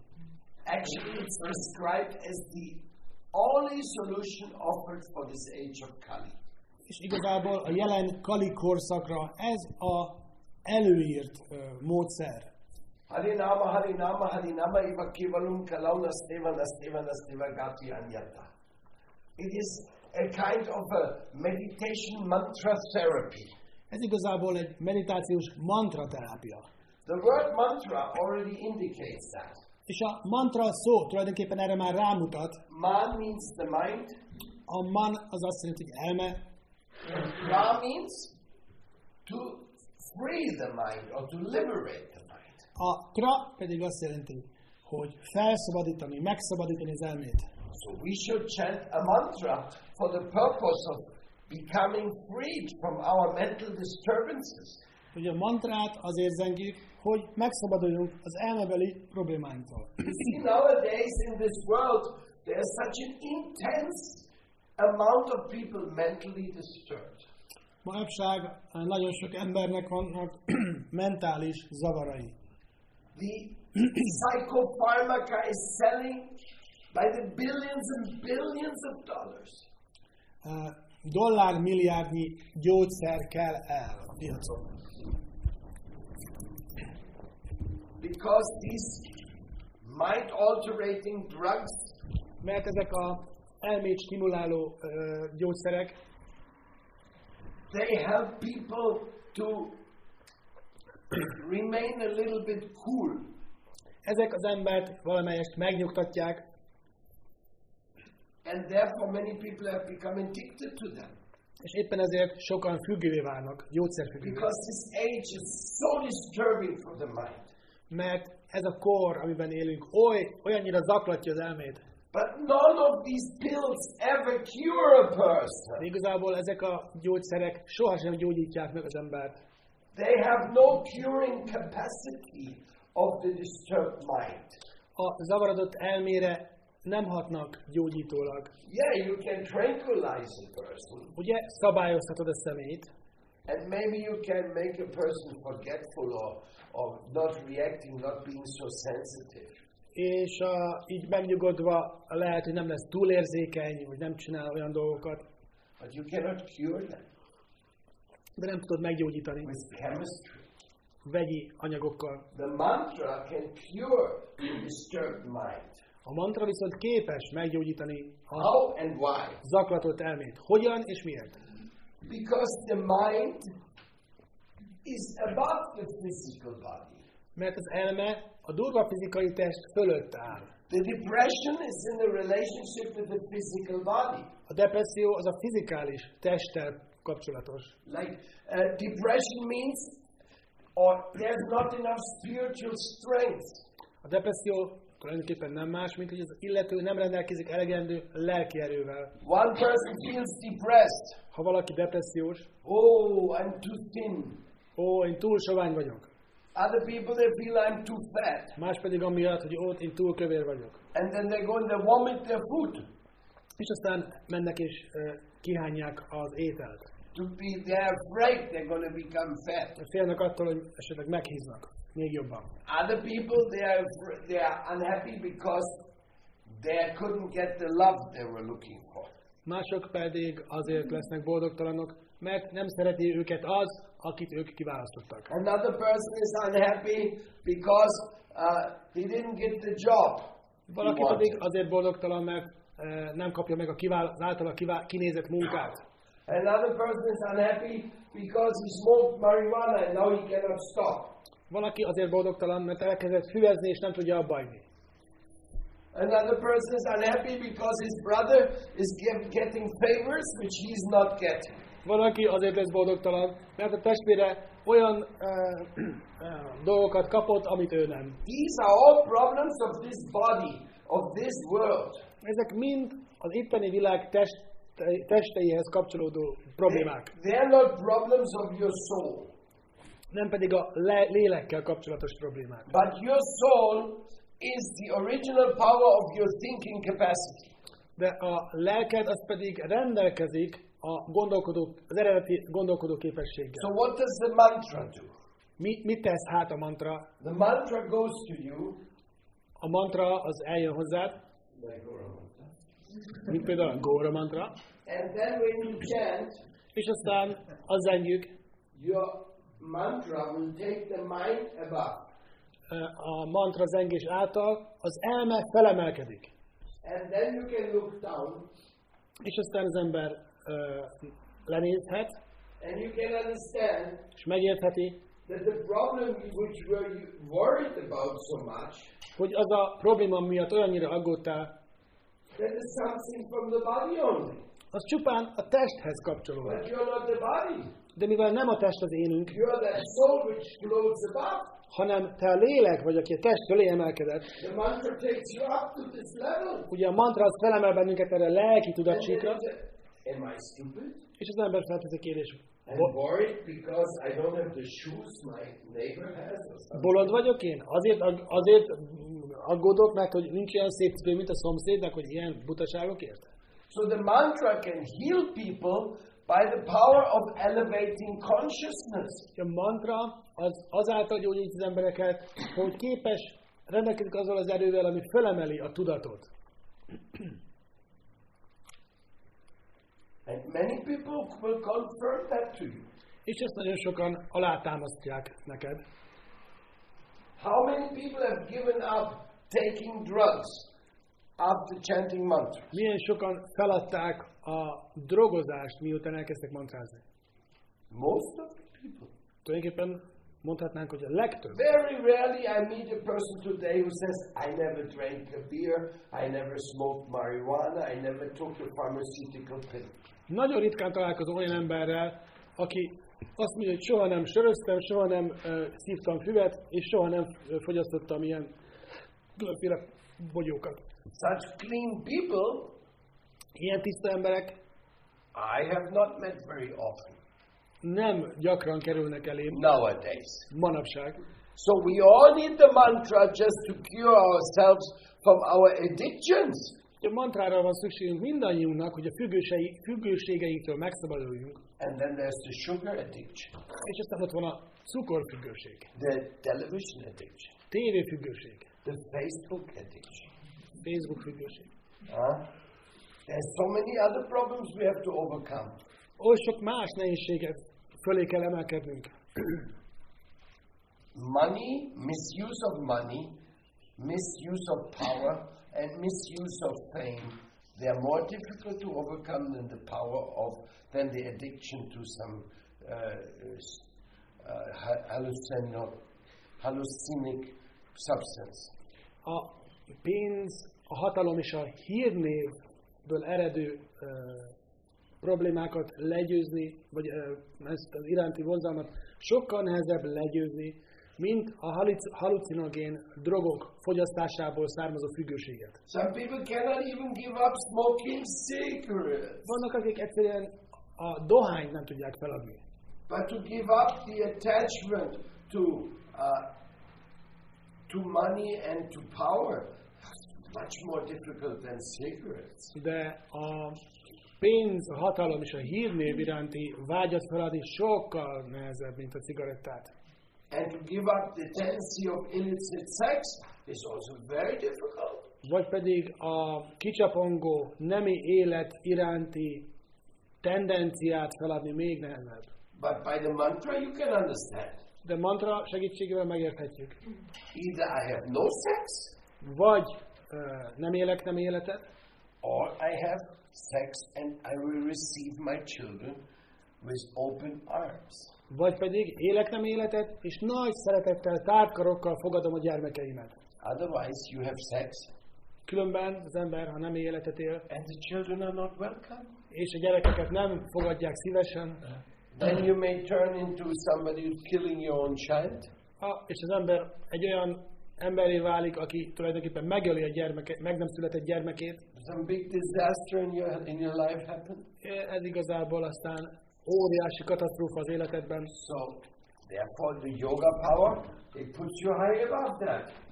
Actually, it's described as the only solution offered for this age of Kali. És igazából a jelen Kali korszakra ez a előírt módszer. Harinama, Harinama, Harinama, Iva Kivalum, Kalauna, Stevana, Stevana, Stevagati, Anyata. It is a kind of a meditation mantra therapy. Ez igazából egy meditációs mantra terápia. The word mantra already indicates that. És a mantra szó tulajdonképpen erre már rámutat. Man means the mind, A man az azt jelenti, hogy elme, Ra means to free the mind or to liberate the mind. a tra pedig azt jelenti, hogy felszabadítani, megszabadítani az elmét. So we should chant a mantra for the purpose of becoming freed from our mental disturbances. Ugye a mantrát azért zengjük, hogy megszabaduljunk az elmebeli problémáinktól. See, nowadays in this world, there's such an intense amount of people mentally disturbed. Manapság eh, nagyon sok embernek vannak mentális zavarai. The psychopharmaca is selling by the billions and billions of dollars. Eh, Dollár milliárdnyi gyógyszer kell el a piacon. Because these mind alterating drugs Mert ezek a elmét stimuláló ö, gyógyszerek, they help people to remain a little bit cool. ezek az embert valamelyest megnyugtatják, And therefore, many people have become addicted to them. és éppen ezért sokan függővé válnak, gyógyszerfüggővé. Because this age is so disturbing for the mind. Mert ez a kor, amiben élünk, oly, olyannyira zaklatja az elmét. But none of these pills ever cure a person. De igazából ezek a gyógyszerek sohasem gyógyítják meg az embert. They have no curing capacity of the disturbed mind. A zavarodott elmére nem hatnak gyógyítólag. Yeah, you can tranquilize a person, Ugye szabályozhatod a szemét, and maybe you can make a person forgetful or, or not reacting, not being so sensitive. És a, így megnyugodva lehet, hogy nem lesz túlérzékeny, vagy nem csinál olyan dolgokat, But you cannot cure them de nem tudod meggyógyítani with chemistry. vegyi anyagokkal. The mantra can cure disturbed mind. A mantra viszont képes meggyógyítani a How and why? zaklatott elmét. Hogyan és miért? Because the mind is above the physical body. Mert az elme a durva fizikai test fölött áll. The depression is in the relationship with the physical body. A depresszió az a fizikális testtel kapcsolatos. Like uh, depression means, or there's not enough spiritual strength. A depresszió tulajdonképpen nem más, mint hogy az illető nem rendelkezik elegendő lelki erővel. One person feels depressed. Ha valaki depressziós, Oh, I'm too thin. ó, én túl sovány vagyok. Other people they feel I'm too fat, Más pedig amiatt, hogy ó, én túl kövér vagyok. and then they go and they vomit their food. És aztán mennek és uh, kihányják az ételt. To be, they're afraid they're going to become fat. Félnek attól, hogy esetleg meghíznak. Még jobban. Other people they are they are unhappy because they couldn't get the love they were looking for. Mások pedig azért lesznek boldogtalanok, mert nem szereti őket az, akit ők kiválasztottak. Another person is unhappy because uh, he didn't get the job. Valaki pedig azért boldogtalan, mert eh, nem kapja meg a kivál, az általa kivál, kinézett munkát. Another person is unhappy because he smoked marijuana and now he cannot stop. Valaki azért boldogtalan, mert elkezdett füvezni, és nem tudja abba hagyni. Another person is unhappy because his brother is get- getting favors which he's not getting. Valaki azért lesz boldogtalan, mert a testvére olyan uh, uh, dolgokat kapott, amit ő nem. These are all problems of this body, of this world. Ezek mind az itteni világ test, testeihez kapcsolódó problémák. They are not problems of your soul. Nem pedig a le, lélekkel kapcsolatos problémák. But your soul is the original power of your thinking capacity. De a lelked az pedig rendelkezik a gondolkodó, az eredeti gondolkodó So képességgel. what does the mantra do? Mi, mit tesz hát a mantra? The mantra goes to you. A mantra az eljön hozzád, mint például a Góra mantra, And then when you chant, és aztán az zengjük, your mantra will take the mind above. A mantra zengés által az elme felemelkedik. And then you can look down És aztán az ember ö, lenézhet, and you can understand és megértheti, that the problem which were you worried about so much, hogy az a probléma miatt olyannyira aggódtál, that is something from the body only. az csupán a testhez kapcsolódik. But you're not the body. De mivel nem a test az énünk, You're that soul which floats above. Hanem te a lélek vagy, aki a test fölé emelkedett, ugye a mantra az felemel bennünket erre a lelki stupid? és az ember felteszi kérdés, bolond vagyok én? Azért, azért aggódok, mert hogy nincs olyan szép cipő, mint a szomszédnak, hogy ilyen butaságokért? So the mantra can heal people by the power of elevating consciousness. A mantra az azáltal gyógyít az embereket, hogy képes, rendelkezik azzal az erővel, ami felemeli a tudatot. And many people will confirm that to you. És ezt nagyon sokan alátámasztják neked. How many people have given up taking drugs after chanting mantra? Milyen sokan feladták a drogozást, miután elkezdtek mantrázni. Most of the people. Tulajdonképpen mondhatnánk, hogy a legtöbb. Very rarely I meet a person today who says, I never drank a beer, I never smoked marijuana, I never took a pharmaceutical pill. Nagyon ritkán találkozom olyan emberrel, aki azt mondja, hogy soha nem söröztem, soha nem uh, szívtam füvet, és soha nem ö, fogyasztottam ilyen különféle bogyókat. Such clean people Ilyen tiszta emberek I have not met very often nem gyakran kerülnek elém nowadays. manapság. So we all need the mantra just to cure ourselves from our addictions. A mantrára van szükségünk mindannyiunknak, hogy a függősei, függőségeinktől megszabaduljunk. And then there's the sugar addiction, És aztán ott van a cukorfüggőség, the television addiction, tévéfüggőség, the Facebook addiction. Facebook függőség. Huh? There's so many other problems we have to overcome. Oly sok más nehézséget fölé kell emelkednünk. Money, misuse of money, misuse of power, and misuse of fame. They are more difficult to overcome than the power of than the addiction to some uh, uh, hallucino- hallucinic substance. A pénz, a hatalom és a hírnévből eredő ö, problémákat legyőzni, vagy ö, ezt az iránti vonzalmat sokkal nehezebb legyőzni, mint a haluc- halucinogén drogok fogyasztásából származó függőséget. Some people cannot even give up smoking cigarettes. Vannak, akik egyszerűen a dohányt nem tudják feladni. But to give up the attachment to uh, to money and to power, much more difficult than cigarettes. De a pénz, a hatalom és a hírnév iránti vágyat feladni sokkal nehezebb, mint a cigarettát. And to give up the tendency of illicit sex is also very difficult. Vagy pedig a kicsapongó nemi élet iránti tendenciát feladni még nehezebb. But by the mantra you can understand. De mantra segítségével megérthetjük. Either I have no sex Vagy nem élek nem életet, or I have sex and I will receive my children with open arms. vagy pedig élek nem életet, és nagy szeretettel, tárt karokkal fogadom a gyermekeimet. Otherwise you have sex Különben az ember, ha nem életet él, and the children are not welcome. és a gyerekeket nem fogadják szívesen, Then you may turn into somebody who's killing your own child. a, és az ember egy olyan emberé válik, aki tulajdonképpen megöli a gyermeke, meg nem született gyermekét. Some big disaster in your in your life happened. Ez igazából aztán óriási katasztrófa az életedben. So therefore the yoga power it puts you high above that.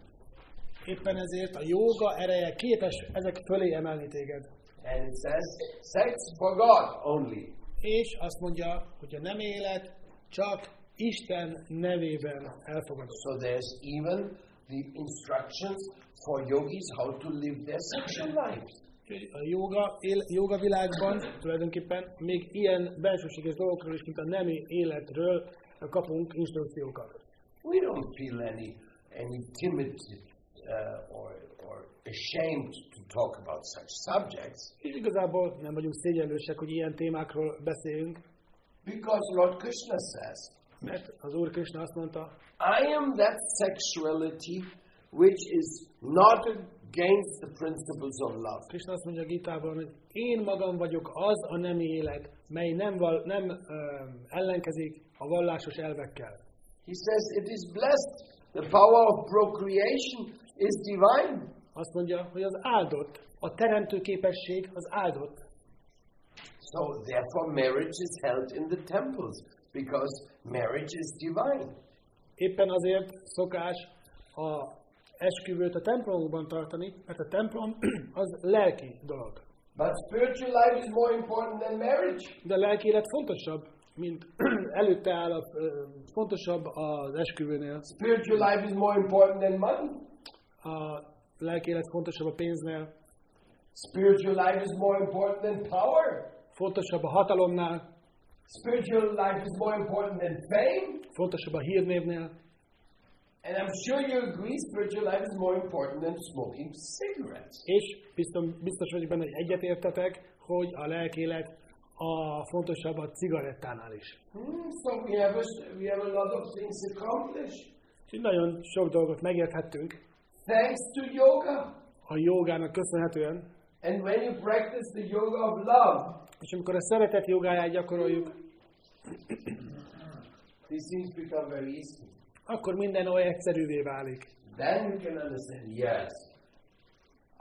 Éppen ezért a jóga ereje képes ezek fölé emelni téged. And it says sex for God only. És azt mondja, hogy a nem élet csak Isten nevében elfogadott. So there's even the instructions for yogis how to live their sexual lives. A joga, él, joga világban tulajdonképpen még ilyen belsőséges dolgokról is, mint a nemi életről kapunk instrukciókat. We don't feel any any timid uh, or or ashamed to talk about such subjects És igazából nem vagyunk szégyenlősek, hogy ilyen témákról beszéljünk, because Lord Krishna says, mert az Úr Krishna azt mondta, I am that sexuality which is not against the principles of love. Krishna azt mondja a Gitában, hogy én magam vagyok az a nemi élet, mely nem, val, nem ö, ellenkezik a vallásos elvekkel. He says it is blessed. The power of procreation is divine. Azt mondja, hogy az áldott, a teremtő képesség az áldott. So therefore marriage is held in the temples because marriage is divine. Éppen azért szokás a esküvőt a templomokban tartani, mert a templom az lelki dolog. But spiritual life is more important than marriage. De a lelki élet fontosabb, mint előtte áll, a, fontosabb az esküvőnél. Spiritual life is more important than money. A lelki élet fontosabb a pénznél, Spiritual life is more important than power. fontosabb a hatalomnál, Spiritual life is more important than fame. fontosabb a hírnévnél, And I'm sure you agree spiritual life is more important than smoking cigarettes. és biztos, biztos vagyok benne, hogy egyetértetek, hogy a lelki élet a fontosabb a cigarettánál is. Hmm, so we have, a, we have a lot of things accomplished. Úgyhogy nagyon sok dolgot megérthettünk Thanks to yoga. a jogának köszönhetően, And when you practice the yoga of love, és amikor a szeretet jogáját gyakoroljuk, akkor minden olyan egyszerűvé válik. Then you can understand, yes,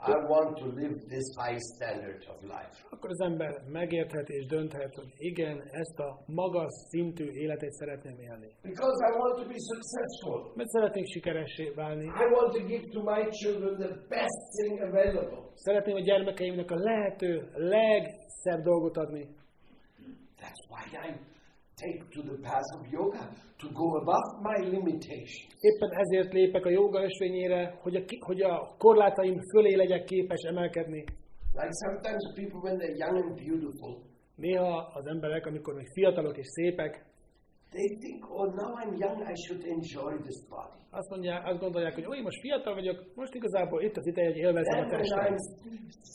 I want to live this high standard of life. Akkor az ember megérthet és dönthet, hogy igen, ezt a magas szintű életet szeretném élni. Because I want to be successful. Mert szeretnék sikeressé válni. I want to give to my children the best thing available. Szeretném a gyermekeimnek a lehető legszebb dolgot adni. That's why I'm take to the path of yoga to go above my limitation. Éppen ezért lépek a joga ösvényére, hogy a, hogy a korlátaim fölé legyek képes emelkedni. Like sometimes people, when they're young and beautiful, Néha az emberek, amikor még fiatalok és szépek, they think, oh, now I'm young, I should enjoy this body. azt, mondják, azt gondolják, hogy ó, én most fiatal vagyok, most igazából itt az ideje, hogy élvezzem Then a when testet. I'm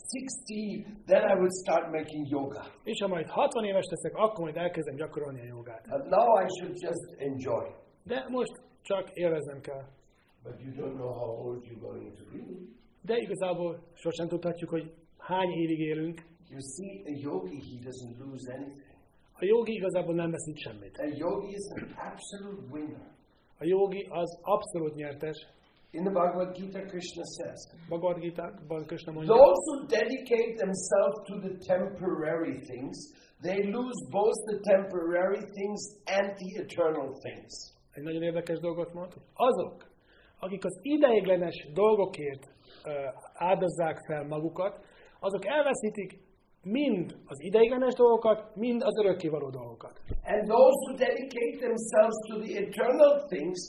60, then I will start making yoga. És ha majd 60 éves leszek, akkor majd elkezdem gyakorolni a jogát. But now I should just enjoy. De most csak élveznem kell. But you don't know how old you're going to be. De igazából sosem tudhatjuk, hogy hány évig élünk. You see, a yogi, he doesn't lose anything. A jogi igazából nem veszít semmit. A yogi is an absolute winner. A jogi az abszolút nyertes. In the Bhagavad Gita, Krishna says, Bhagavad Gita-ban Krishna mondja, Those who dedicate themselves to the temporary things, they lose both the temporary things and the eternal things. egy nagyon érdekes dolgot mond, hogy azok, akik az ideiglenes dolgokért áldozzák fel magukat, azok elveszítik mind az ideiglenes dolgokat, mind az örökkévaló dolgokat. And those who dedicate themselves to the eternal things,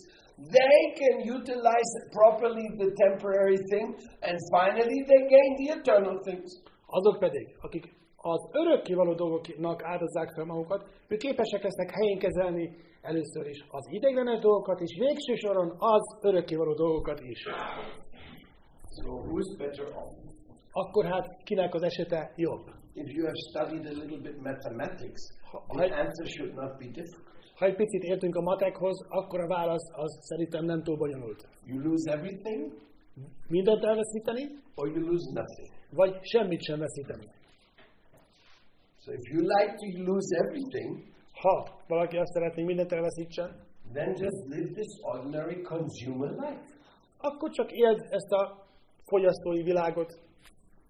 they can utilize properly the temporary thing, and finally they gain the eternal things. Azok pedig, akik az örökkévaló dolgoknak áldozzák fel magukat, ők képesek lesznek helyén kezelni először is az ideiglenes dolgokat, és végső soron az örökkévaló dolgokat is. So who's better off? Akkor hát kinek az esete jobb? If you have studied a little bit mathematics, the answer should not be difficult. Ha egy picit értünk a matekhoz, akkor a válasz az szerintem nem túl bonyolult. You lose everything, Mindent elveszíteni, or you lose nothing. vagy semmit sem veszíteni. So if you like to lose everything, Ha valaki azt szeretné, mindent elveszítsen, then just live this ordinary consumer life. akkor csak éld ezt a fogyasztói világot,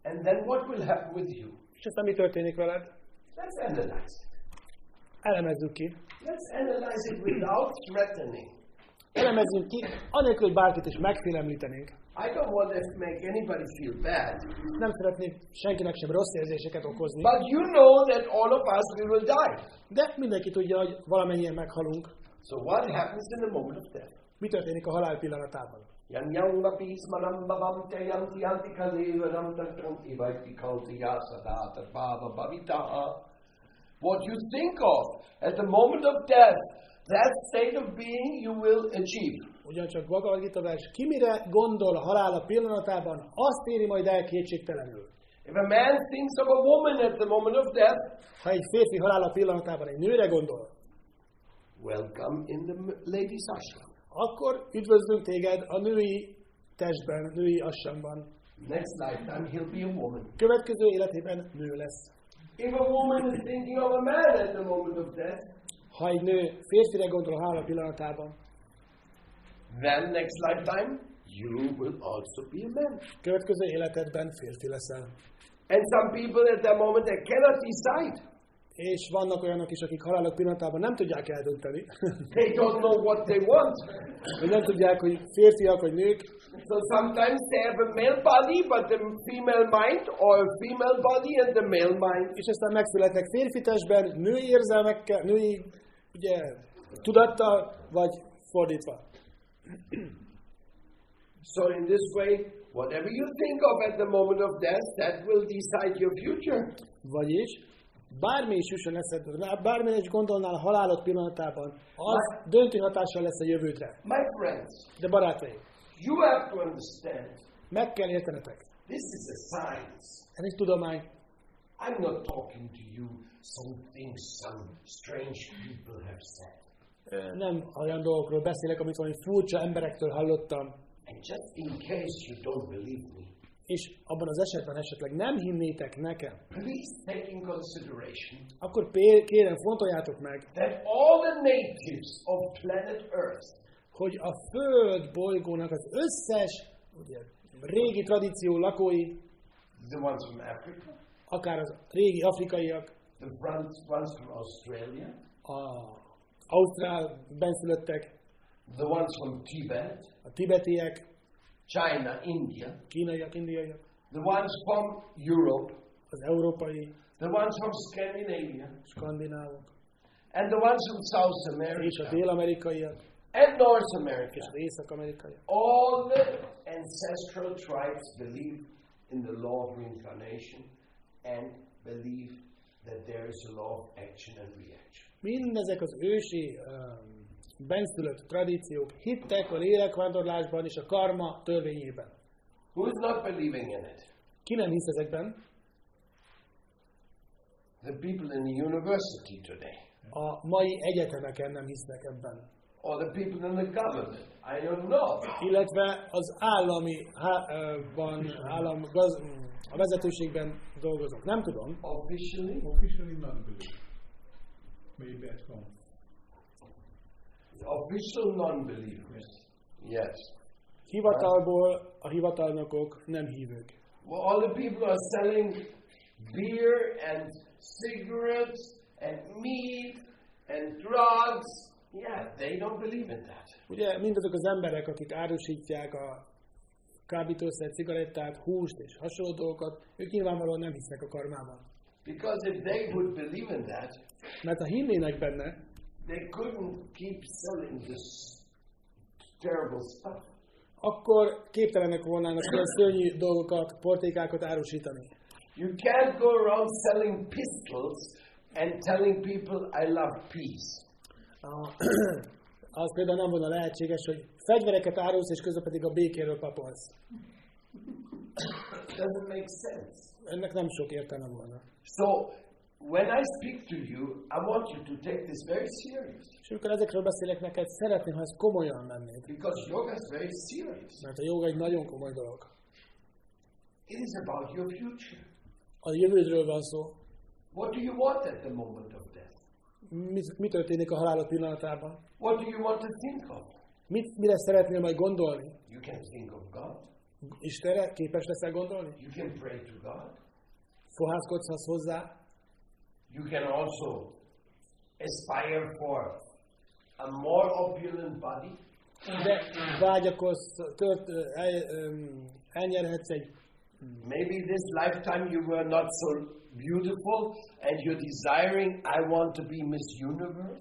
And then what will happen with you? És aztán mi történik veled? Let's analyze it. Elemezzük ki. Let's analyze it without threatening. Elemezzünk ki, anélkül, hogy bárkit is megfélemlítenénk. I don't want to make anybody feel bad, Nem szeretnék senkinek sem rossz érzéseket okozni, but you know that all of us we will die. de mindenki tudja, hogy valamennyien meghalunk. So what happens in the moment of death? Mi történik a halál pillanatában? Yan yang vapi smanam babam te yanti yanti kalevaram tantanti vaiti kauti yasadata baba bhavitaha. What you think of at the moment of death, that state of being you will achieve. Ugyancsak Bhagavad Gita vers, ki mire gondol a halála pillanatában, azt éri majd el kétségtelenül. If a man thinks of a woman at the moment of death, Ha egy férfi halála pillanatában egy nőre gondol, welcome in the ladies' ashram. Akkor üdvözlünk téged a női testben, női assamban. Next lifetime, he'll be a woman. Következő életében nő lesz. If a woman is thinking of a man at the moment of death, Ha egy nő férfire gondol a halála pillanatában, then next lifetime, you will also be a man. következő életedben férfi leszel. And some people at that moment, they cannot decide. És vannak olyanok is, akik halálok pillanatában nem tudják eldönteni, They don't know what they want. hogy nem tudják, hogy férfiak vagy nők, So sometimes they have a male body, but the female mind, or a female body and the male mind. és aztán megszületnek férfi testben, női érzelmekkel, női ugye, tudattal, vagy fordítva. So in this way, whatever you think of at the moment of death, that will decide your future. Vagyis, bármi is jusson eszedbe, bármi is gondolnál a halálod pillanatában, az döntő hatással lesz a jövődre. My friends, De barátaim, you have to understand, meg kell értenetek. this is a science. Ez egy tudomány. I'm not talking to you some things some strange people have said. Ö, Nem olyan dolgokról beszélek, amit valami furcsa emberektől hallottam, And just in case you don't believe me, és abban az esetben esetleg nem hinnétek nekem, please take in consideration akkor kérem, fontoljátok meg, that all the natives of planet Earth, hogy a Föld bolygónak az összes ugye, régi tradíció lakói, the ones from Africa, akár az régi afrikaiak, the ones from Australia, a Ausztrál benszülöttek, the ones from Tibet, a tibetiek, China, India, kínaiak, indiaiak, the ones from Europe, az európai, the ones from Scandinavia, skandinávok, and the ones from South és a America, dél-amerikaiak, and North és America. az észak-amerikaiak. All the ancestral tribes believe in the law of reincarnation and believe that there is a law of action and reaction. Mindezek az ősi um, benszülött tradíciók hittek a lélekvándorlásban és a karma törvényében. Who is not believing in it? Ki nem hisz ezekben? The people in the university today, A mai egyetemeken nem hisznek ebben. or the people in the government. I don't know. Illetve az állami há, van, állam, gaz, a vezetőségben dolgozók. Nem tudom. Officially, Officially non-belief. Maybe at home. Official non-believers. Yes. Hivatalból a hivatalnokok nem hívők. Well, all the people are selling beer and cigarettes and meat and drugs. Yeah, they don't believe in that. Ugye mindazok az emberek, akik árusítják a kábítószer, cigarettát, húst és hasonló dolgokat, ők nyilvánvalóan nem hisznek a karmában. Because if they would believe in that, Mert ha hinnének benne, they couldn't keep selling this terrible stuff. akkor képtelenek volnának ilyen szörnyű dolgokat, portékákat árusítani. You can't go around selling pistols and telling people I love peace. A, az például nem volna lehetséges, hogy fegyvereket árulsz, és közben pedig a békéről papolsz. Doesn't make sense. Ennek nem sok értelme volna. So when I speak to you, I want you to take this very serious. És amikor ezekről beszélek neked, szeretném, ha ezt komolyan vennéd. Because yoga is very serious. Mert a joga egy nagyon komoly dolog. It is about your future. A jövődről van szó. What do you want at the moment of death? Mi, mi történik a halálod pillanatában? What do you want to think of? Mit, mire szeretnél majd gondolni? You can think of God. Istenre képes leszel gondolni? You can pray to God. Fohászkodsz hozzá? You can also aspire for a more opulent body. De vágyakozz, tört, el, elnyerhetsz egy Maybe this lifetime you were not so beautiful and you're desiring, I want to be Miss Universe.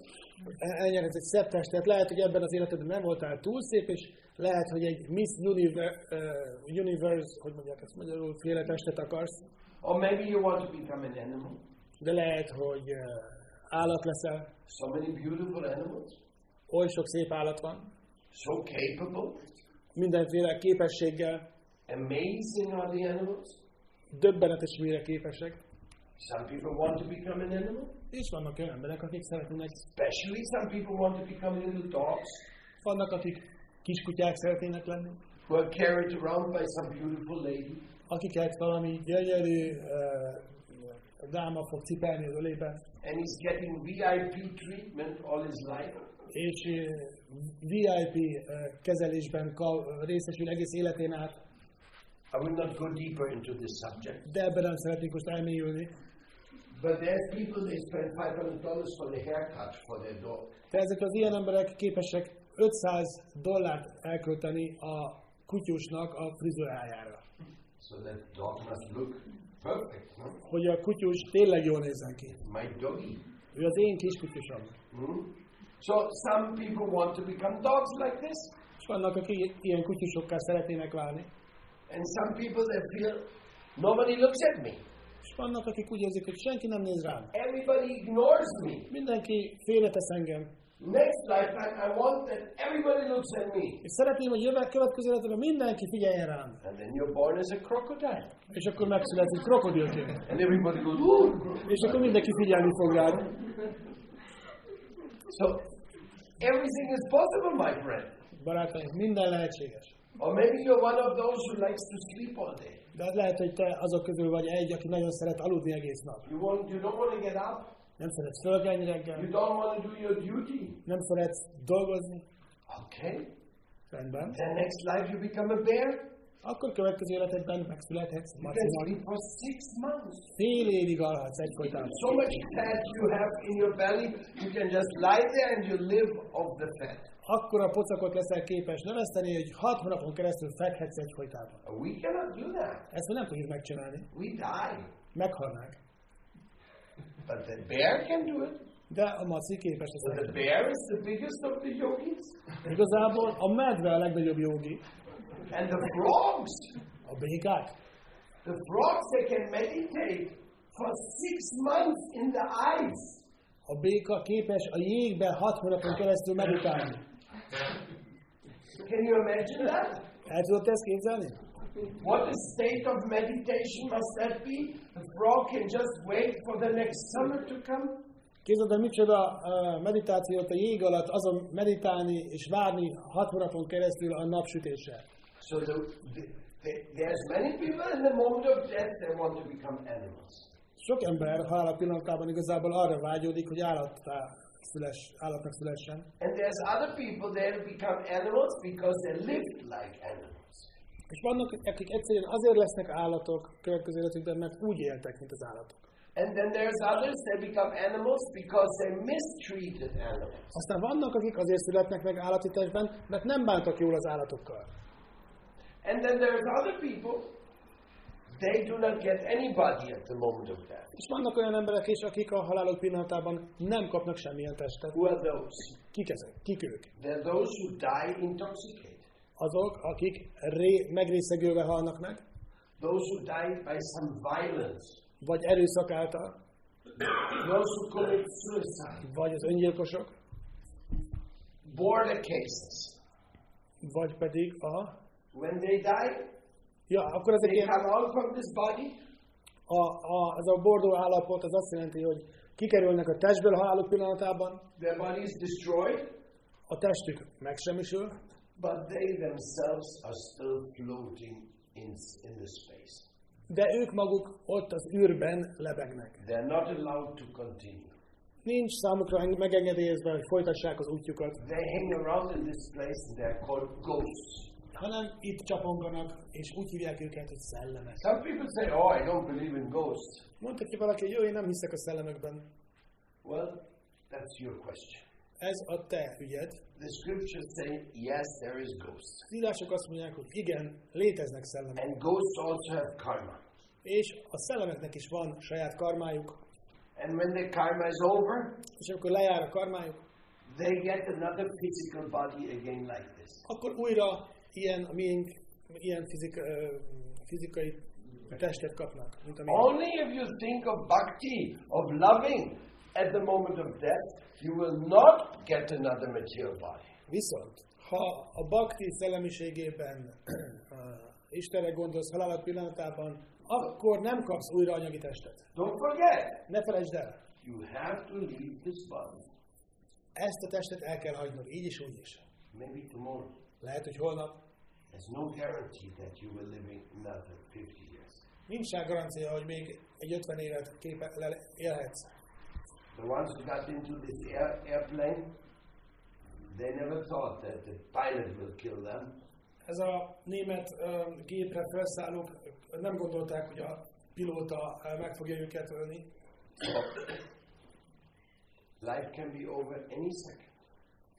elnyerhetsz egy szebb testet. Lehet, hogy ebben az életedben nem voltál túl szép, és lehet, hogy egy Miss Universe, uh, Universe hogy mondják ezt magyarul, féle testet akarsz, Or maybe you want to become an animal. De lehet, hogy állat leszel. So many beautiful animals. Oly sok szép állat van, So capable. mindenféle képességgel, Amazing are the animals. döbbenetes mire képesek. Some people want to become an animal. És vannak olyan emberek, akik szeretnének, Especially some people want to become little dogs vannak, akik kiskutyák szeretnének lenni, who are carried around by some beautiful lady. akiket valami gyönyörű uh, dáma fog cipelni az ölében, And he's getting VIP treatment all his life. és uh, VIP uh, kezelésben ka- részesül egész életén át, I will not go deeper into this subject. de ebben nem szeretnék most elmélyülni. But there's people they spend five hundred dollars for the haircut for their dog. De ezek az ilyen emberek képesek 500 dollárt elkölteni a kutyusnak a frizurájára. So that dog must look perfect, no? Hogy a kutyus tényleg jól nézzen ki. My doggy. Ő az én kiskutyusom. Hmm? So some people want to become dogs like this, És vannak, akik ilyen kutyusokká szeretnének válni. and some people they feel nobody looks at me. És vannak, akik úgy érzik, hogy senki nem néz rám. Everybody ignores me. Mindenki félretesz engem. Next lifetime, I want that everybody looks at me. És szeretném, hogy jövök következő életben mindenki figyeljen rám. And then you're born as a crocodile. És akkor megszületik krokodilként. And everybody goes, ooh. És akkor mindenki figyelni fog rád. So everything is possible, my friend. Barátaim, minden lehetséges. Or maybe you're one of those who likes to sleep all day. De hát lehet, hogy te azok közül vagy egy, aki nagyon szeret aludni egész nap. You want, you don't want to get up. Nem szeretsz fölkelni You don't want to do your duty. nem szeretsz dolgozni. Okay. Rendben. Then next life you become a bear. Akkor következő életedben megszülethetsz You can maximális. sleep for six months. Fél évig alhatsz egyfolytában. So much fat you have in your belly, you can just lie there and you live off the fat. Akkor a pocakot leszel képes növeszteni, hogy hat hónapon keresztül fekhetsz egyfolytában. We cannot do that. Ezt mi nem tudjuk megcsinálni. We die. Meghalnánk. But the bear can do it. De a maci képes But the bear is the biggest of the yogis. Igazából a medve a legnagyobb jogi, And the frogs, a békák. the frogs, they can meditate for six months in the ice. A béka képes a jégben hat hónapon keresztül meditálni. Can you imagine that? El tudod ezt képzelni? What a state of meditation must that be? The frog can just wait for the next summer to come. Képzeld el, micsoda meditációt a jég alatt azon meditálni és várni hat hónapon keresztül a napsütésre. So the, the, the, there's many people in the moment of death they want to become animals. Sok ember halál pillanatában igazából arra vágyódik, hogy állattá szüles, állatnak szülessen. And there's other people that become animals because they lived like animals. És vannak, akik egyszerűen azért lesznek állatok következő életükben, mert úgy éltek, mint az állatok. And then there's others that become animals because they mistreated animals. Aztán vannak, akik azért születnek meg állati testben, mert nem bántak jól az állatokkal. And then there's other people, they do not get anybody at the moment of death. És vannak olyan emberek is, akik a halálok pillanatában nem kapnak semmilyen testet. Who are those? Kik ezek? Kik ők? They're those who die intoxicated. Azok, akik ré, megrészegülve halnak meg, Those who died by some violence. vagy erőszak által, Those who commit suicide. vagy az öngyilkosok, Border cases. vagy pedig a... When they die, Ja, akkor ezek they come out from this body. A, a, ez a bordó állapot az azt jelenti, hogy kikerülnek a testből a haláluk pillanatában, their body is destroyed, a testük megsemmisül, but they themselves are still floating in, in the space. de ők maguk ott az űrben lebegnek. They're not allowed to continue. Nincs számukra eng- megengedélyezve, hogy folytassák az útjukat, They hang around in this place and they're called ghosts. hanem itt csaponganak, és úgy hívják őket, hogy szellemek. Some people say, oh, I don't believe in ghosts. Mondhatja valaki, hogy jó, én nem hiszek a szellemekben. Well, that's your question. Ez a te ügyed. The scriptures say, yes, there is ghosts. Az írások azt mondják, hogy igen, léteznek szellemek. And ghosts also have karma. És a szellemeknek is van saját karmájuk, And when the karma is over, és amikor lejár a karmájuk, they get another physical body again like this. akkor újra ilyen, a miénk, ilyen fizika, ö, fizikai testet kapnak, mint. Only if you think of bhakti, of loving at the moment of death, you will not get another material body. Viszont, ha a bakti szellemiségében Istenre gondolsz halálod pillanatában, akkor nem kapsz újra anyagi testet. Don't forget, Ne felejtsd el, you have to leave this body. ezt a testet el kell hagynod, így is, úgy is. Maybe tomorrow. Lehet, hogy holnap There's no guarantee that you will live another 50 years. nincs rá garancia, hogy még egy 50 évet képe, le, élhetsz. The ones who got into this air, airplane, they never thought that the pilot will kill them. Ez a német um, ö, gépre felszállók uh, nem gondolták, hogy a pilóta ö, meg fogja őket ölni. Life can be over any second.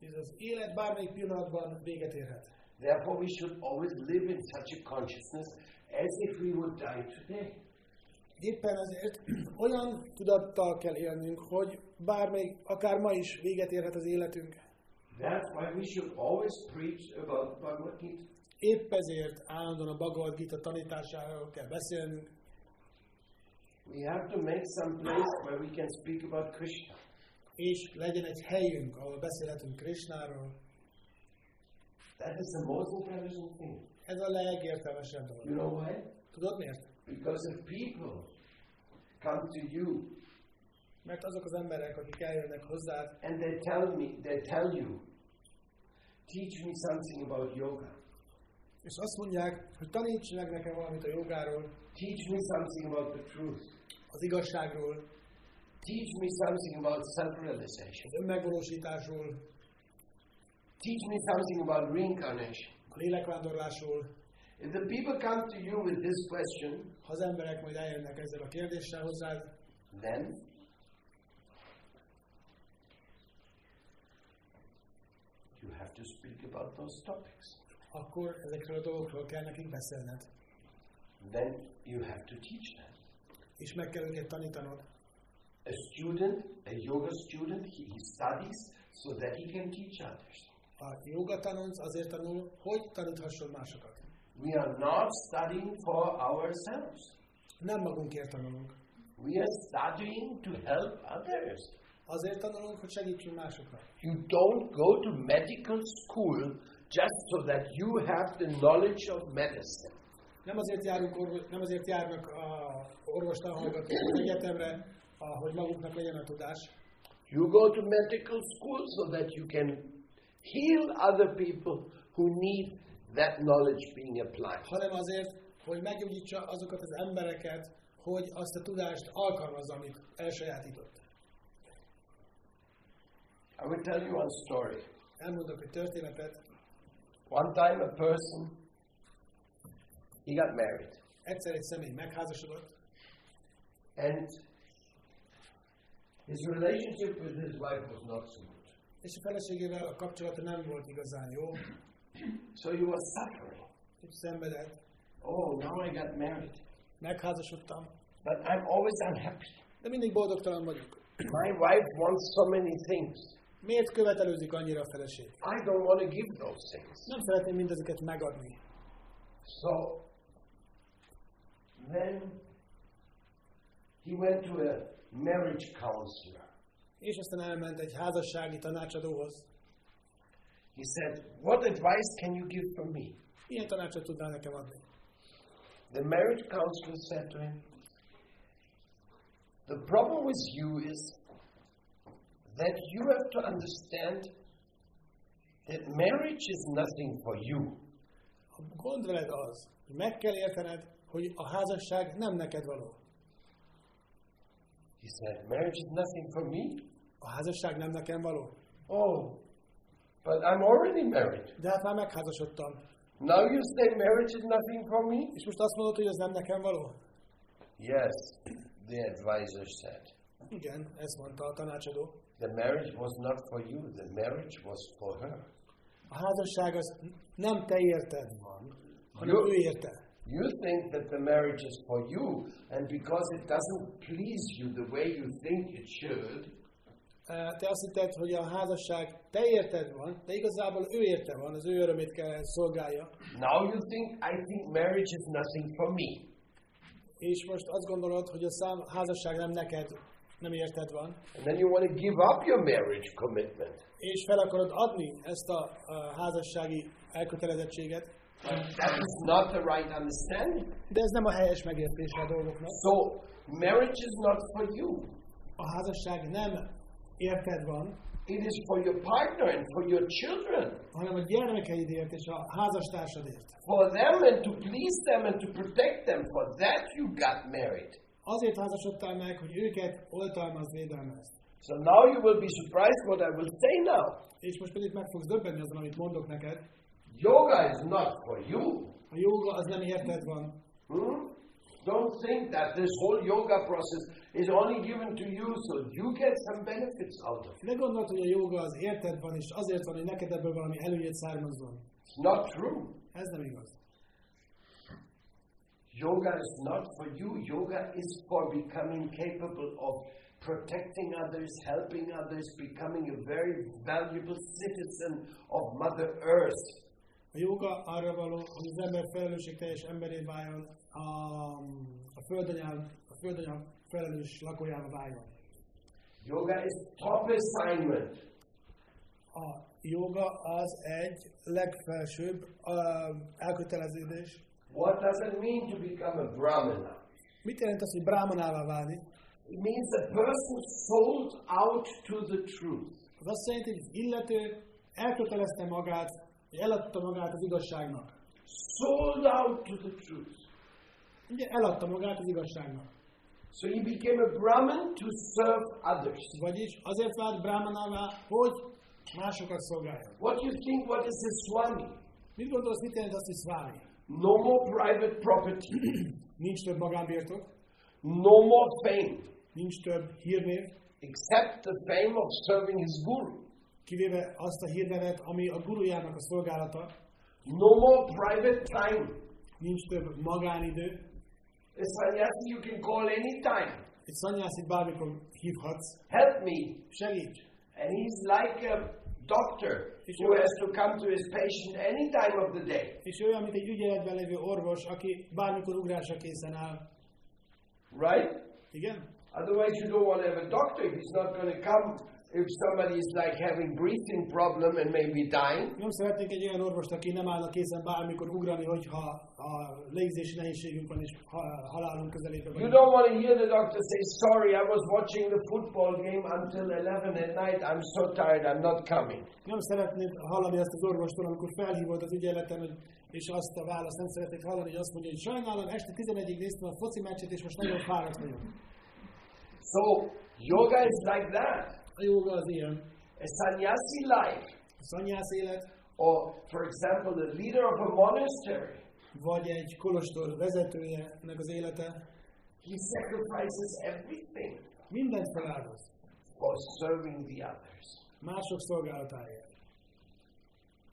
Ez az élet bármelyik pillanatban véget érhet. Therefore, we should always live in such a consciousness as if we would die today. Éppen ezért olyan tudattal kell élnünk, hogy bármelyik, akár ma is véget érhet az életünk. That's why we should always preach about Bhagavad Gita. Épp ezért állandóan a Bhagavad Gita tanításáról kell beszélnünk, We have to make some place where we can speak about Krishna. és legyen egy helyünk, ahol beszélhetünk Krishnáról. That is the most intelligent thing. Ez a legértelmesebb dolog. You know why? Tudod miért? Because if people come to you Mert azok az emberek, akik eljönnek hozzád, and they tell me, they tell you, teach me something about yoga. és azt mondják, hogy taníts meg nekem valamit a jogáról, Teach me something about the truth. az igazságról, Teach me something about self-realization. az önmegvalósításról, Teach me something about reincarnation. a lélekvándorlásról. If the people come to you with this question, Ha az emberek majd eljönnek ezzel a kérdéssel hozzád, then you have to speak about those topics. akkor ezekről a dolgokról kell nekik beszélned. Then you have to teach them. És meg kell őket tanítanod. A student, a yoga student, he, he studies so that he can teach others. A joga tanulsz azért tanul, hogy taníthasson másokat. We are not studying for ourselves. Nem magunkért tanulunk. We are studying to help others. Azért tanulunk, hogy segítsünk másoknak. You don't go to medical school just so that you have the knowledge of medicine. Nem azért, járunk orvo- nem azért járnak a orvostanhallgatók az egyetemre, hogy maguknak legyen a tudás, You go to medical school so that you can heal other people who need that knowledge being applied. hanem azért, hogy meggyógyítsa azokat az embereket, hogy azt a tudást alkalmazza, amit elsajátított. I will tell you one story. Elmondok egy történetet. One time a person, he got married. Egyszer egy személy megházasodott, And his relationship with his wife was not so good. és a feleségével a kapcsolata nem volt igazán jó, So he was suffering. szenvedett. Oh, now I got married. Megházasodtam, But I'm always unhappy. de mindig boldogtalan vagyok. My wife wants so many things. Miért követelőzik annyira a feleség? I don't want to give those things. Nem szeretném mindezeket megadni. So then he went to a marriage counselor. És aztán elment egy házassági tanácsadóhoz. He said, What advice can you give for me? Milyen tanácsot tudnál nekem adni? The marriage counselor said to him, The problem with you is that you have to understand that marriage is nothing for you. A gond veled az, hogy meg kell értened, hogy a házasság nem neked való. He said, Marriage is nothing for me? A házasság nem nekem való. Oh, but I'm already married. De hát már megházasodtam. Now you say marriage is nothing for me? És most azt mondod, hogy ez nem nekem való? Yes, the advisor said. Igen, ezt mondta a tanácsadó. The marriage was not for you, the marriage was for her. A házasság az nem te érted van, hanem Jó. ő érte. You think that the marriage is for you, and because it doesn't please you the way you think it should, Te azt hitted, hogy a házasság te érted van, de igazából ő érte van, az ő örömét kell szolgálja. now you think, I think marriage is nothing for me. És most azt gondolod, hogy a szám, házasság nem neked, nem érted van, And then you want to give up your marriage commitment. és fel akarod adni ezt a, a házassági elkötelezettséget, That is not the right understanding. de ez nem a helyes megértése a dolgoknak. So, marriage is not for you. A házasság nem érted van, It is for your partner and for your children. hanem a gyermekeidért és a házastársadért. For them and to please them and to protect them. For that you got married. Azért házasodtál meg, hogy őket oltalmaz, védelmez. So now you will be surprised what I will say now. És most pedig meg fogsz döbbenni azon, amit mondok neked. Yoga is not for you. A joga az nem érted van. Hmm? Don't think that this whole yoga process is only given to you so you get some benefits out of it. Ne gondold, hogy a joga az érted van, és azért van, hogy neked ebből valami előnyét származzon. It's not true. Ez nem igaz. Yoga is not for you. Yoga is for becoming capable of protecting others, helping others, becoming a very valuable citizen of Mother Earth. A joga arra való, hogy az ember felelősségteljes emberé váljon, a, a földanyám, a földanyám felelős lakójává váljon. Yoga is top assignment. A joga az egy legfelsőbb uh, elköteleződés. What does it mean to become a brahmana? Mit jelent az, hogy brámanává válni? It means a person sold out to the truth. Az azt jelenti, hogy illető elkötelezte magát, vagy eladta magát az igazságnak. Sold out to the truth. Ugye eladta magát az igazságnak. So he became a Brahmin to serve others. Vagyis azért vált brámanává, hogy másokat szolgáljon. What do you think? What is this Swami? Mit gondolsz, mit jelent azt, hogy szvámi? No more private property. Nincs több magánbirtok, no more fame. nincs több hírnév, Except the fame of serving his guru. Kivéve azt a hírnevet, ami a gurujának a szolgálata, No more private time. nincs több magánidő. A sannyasi you can call any time. Egy szanyászit bármikor hívhatsz. Help me. Segíts! And he's like a doctor who has to come to his patient any time of the day. És olyan, mint egy ügyeletben lévő orvos, aki bármikor ugrásra készen áll. Right? Igen? Otherwise, you don't want to have a doctor he's not going to come if somebody is like having breathing problem and maybe dying. Nem szeretnénk egy olyan orvost, aki nem állna készen bármikor ugrani, hogyha a légzési nehézségünk van és ha- halálunk közelébe You vagyunk. don't want to hear the doctor say, Sorry, I was watching the football game until 11 at night. I'm so tired, I'm not coming. Nem szeretnéd hallani ezt az orvostól, amikor felhívod az ügyeleten, hogy, és azt a választ nem szeretnék hallani, hogy azt mondja, hogy sajnálom, este 11-ig néztem a foci meccset, és most nagyon fáradt vagyok. So, yoga is like that. A joga az ilyen. A sannyasi life, A szanyász élet, or for example, the leader of a monastery, vagy egy kolostor vezetőjenek az élete, he sacrifices everything mindent feláldoz. for serving the others. Mások szolgálatáért.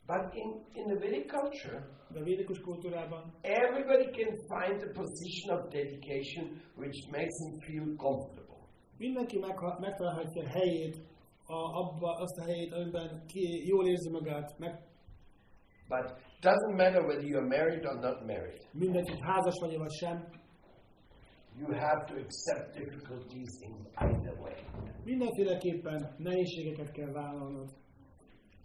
But in, in the Vedic culture, a védikus kultúrában everybody can find a position of dedication which makes him feel comfortable. Mindenki megha- megtalálhatja a helyét, a, abba, azt a helyét, amiben ki jól érzi magát, meg But doesn't matter whether you're married or not married. mindegy, hogy házas vagy vagy sem. You have to accept difficulties in either way. Mindenféleképpen nehézségeket kell vállalnod.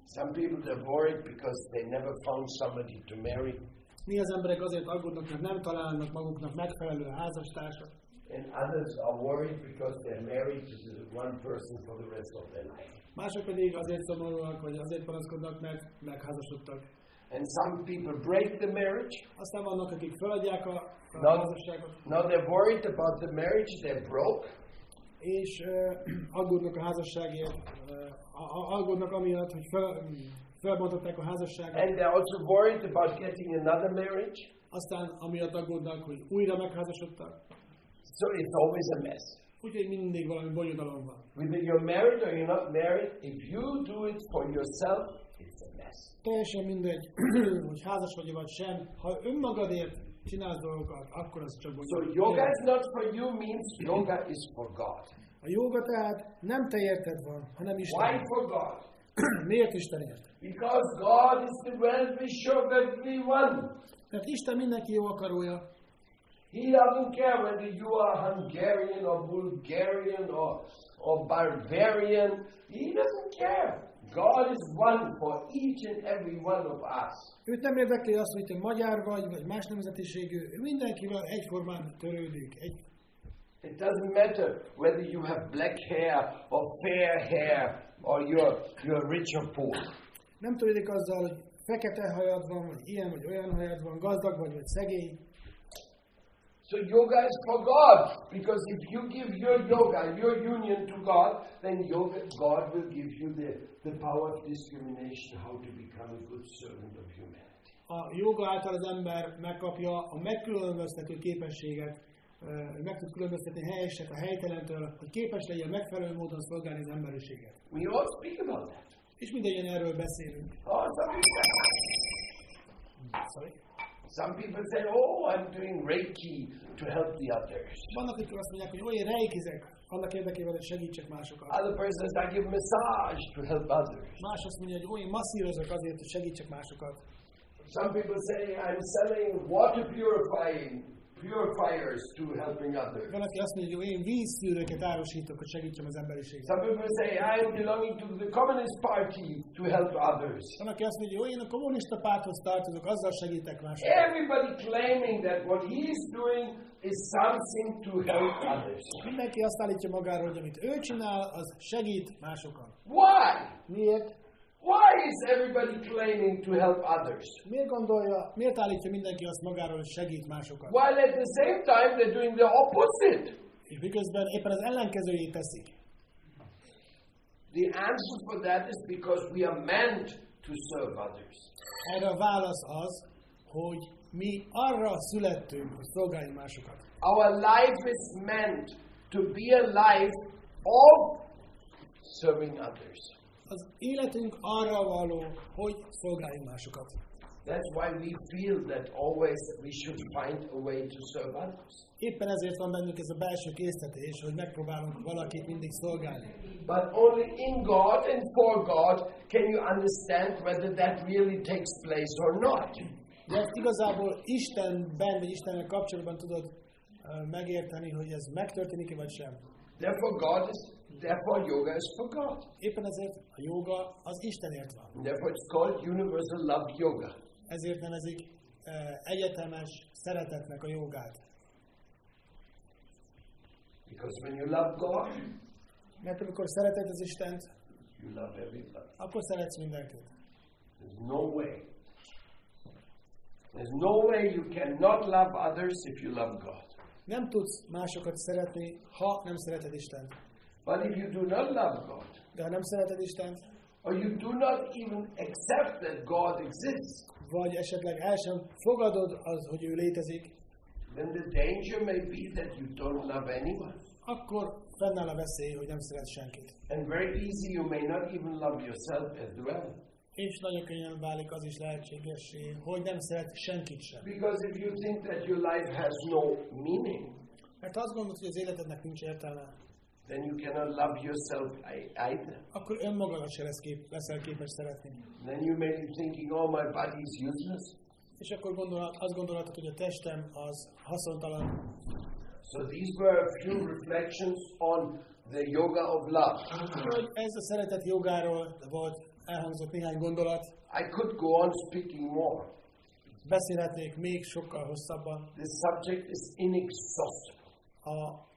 Some people they're worried because they never found somebody to marry, Mi az emberek azért aggódnak, mert nem találnak maguknak megfelelő házastársat. And others are worried because they're married to one person for the rest of their life. Mások pedig azért szomorúak, vagy azért panaszkodnak, mert megházasodtak. And some people break the marriage. Aztán vannak, akik feladják a, a Not- házasságot, Now they're worried about the marriage, they're broke, és uh, aggódnak a házasságért, uh, aggódnak amiatt, hogy fel, felbontották a házasságot, and they're also worried about getting another marriage. aztán amiatt aggódnak, hogy újra megházasodtak. So it's always a mess. Úgyhogy mindig valami bonyodalom van. Whether you're married or you're not married, if you do it for yourself, it's a mess. Teljesen mindegy, hogy házas vagy vagy sem, ha önmagadért csinálsz dolgokat, akkor az csak So bonyolult. yoga is not for you means yoga is for God. A joga tehát nem te érted van, hanem Why Isten. for God? Miért Istenért? Because God is the well-wisher of everyone. Mert Isten mindenki jó akarója. He doesn't care whether you are Hungarian or Bulgarian or, or barbarian. He doesn't care. God is one for each and every one of us. Őt nem érdekli az, hogy te magyar vagy, vagy más nemzetiségű. Mindenkivel egyformán törődik. Egy, It doesn't matter whether you have black hair or fair hair or you're, you're rich or poor. nem törődik azzal, hogy fekete hajad van, vagy ilyen, vagy olyan hajad van, gazdag vagy, vagy szegény. So yoga is for God because if you give your yoga, your union to God, then yoga, God will give you the, the power of discrimination, how to become a good servant of humanity. A joga által az ember megkapja a megkülönböztető képességet, meg tud különböztetni helyeset a helytelentől, hogy képes legyen megfelelő módon szolgálni az emberiséget. We all speak about that. És mindegyen erről beszélünk. Oh, people, Sorry. Some people say, oh, I'm doing Reiki to help the others. Vannak, akik azt mondják, hogy olyan rejkizek, annak érdekében, hogy segítsek másokat. Other persons, I give massage to help others. Más azt mondja, hogy olyan masszírozok azért, hogy segítsek másokat. Some people say, I'm selling water purifying purifiers to helping others. Van, aki azt mondja, hogy én vízszűrőket árusítok, hogy segítsem az emberiséget. Some people say, I'm belonging to the Communist Party to help others. Van, aki azt mondja, hogy én a kommunista párthoz tartozok, azzal segítek másokat. Everybody claiming that what he is doing is something to help others. Mindenki azt állítja magáról, hogy amit ő csinál, az segít másokon. Why? Miért? Why is everybody claiming to help others? Miért gondolja, miért állítja mindenki azt magáról, hogy segít másokat? While at the same time they're doing the opposite. És miközben éppen az ellenkezőjét teszik. The answer for that is because we are meant to serve others. Erre a válasz az, hogy mi arra születtünk, hogy szolgáljunk másokat. Our life is meant to be a life of serving others. Az életünk arra való, hogy szolgáljunk másokat. That's why we feel that always we should find a way to serve others. Éppen ezért van bennünk ez a belső késztetés, hogy megpróbálunk valakit mindig szolgálni. But only in God and for God can you understand whether that really takes place or not. De ezt igazából Istenben, vagy Istennel kapcsolatban tudod megérteni, hogy ez megtörténik-e vagy sem. Therefore, God is. Therefore, yoga is for God. Éppen ezért a joga az Istenért van. Therefore, it's called universal love yoga. Ezért nevezik ö, egyetemes szeretetnek a jogát. Because when you love God, Mert amikor szereted az Istent, you love everybody. akkor szeretsz mindenkit. There's no way. There's no way you cannot love others if you love God. Nem tudsz másokat szeretni, ha nem szereted Istent. But if you do not love God, De ha nem szereted Istent, or you do not even accept that God exists, vagy esetleg el sem fogadod az, hogy ő létezik, then the danger may be that you don't love anyone. akkor fennáll a veszély, hogy nem szeretsz senkit. And very easy, you may not even love yourself as well. És nagyon könnyen válik az is lehetségessé, hogy nem szeret senkit sem. Because if you think that your life has no meaning, Mert azt gondolod, hogy az életednek nincs értelme, then you cannot love yourself ei- either. akkor önmagadat se lesz kép, leszel képes szeretni. Then you may be thinking, oh, my body is useless. És akkor gondolat, azt gondolhatod, hogy a testem az haszontalan. So these were a few reflections on the yoga of love. Ez a szeretet jogáról volt, elhangzott néhány gondolat, I could go on speaking more. beszélhetnék még sokkal hosszabban. This subject is inexhaustible. A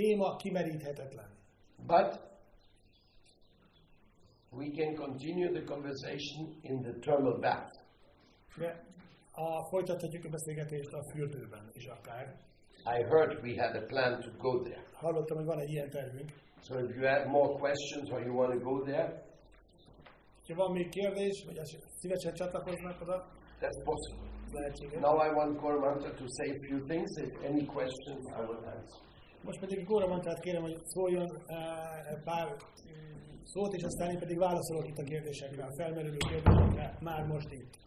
téma kimeríthetetlen. But we can continue the conversation in the thermal bath. De uh, a, folytathatjuk a beszélgetést a fürdőben is akár. I heard we had a plan to go there. Hallottam, hogy van egy ilyen tervünk. So if you have more questions or you want to go there, Ha van még kérdés, vagy szívesen csatlakoznak oda, that's possible. lehetséges. Now I want Gormanta to say a few things. If any questions, I will answer. Most pedig Góra Mantát kérem, hogy szóljon eh, pár mm, szót, és aztán én pedig válaszolok itt a kérdésekre, a felmerülő kérdésekre, már most itt.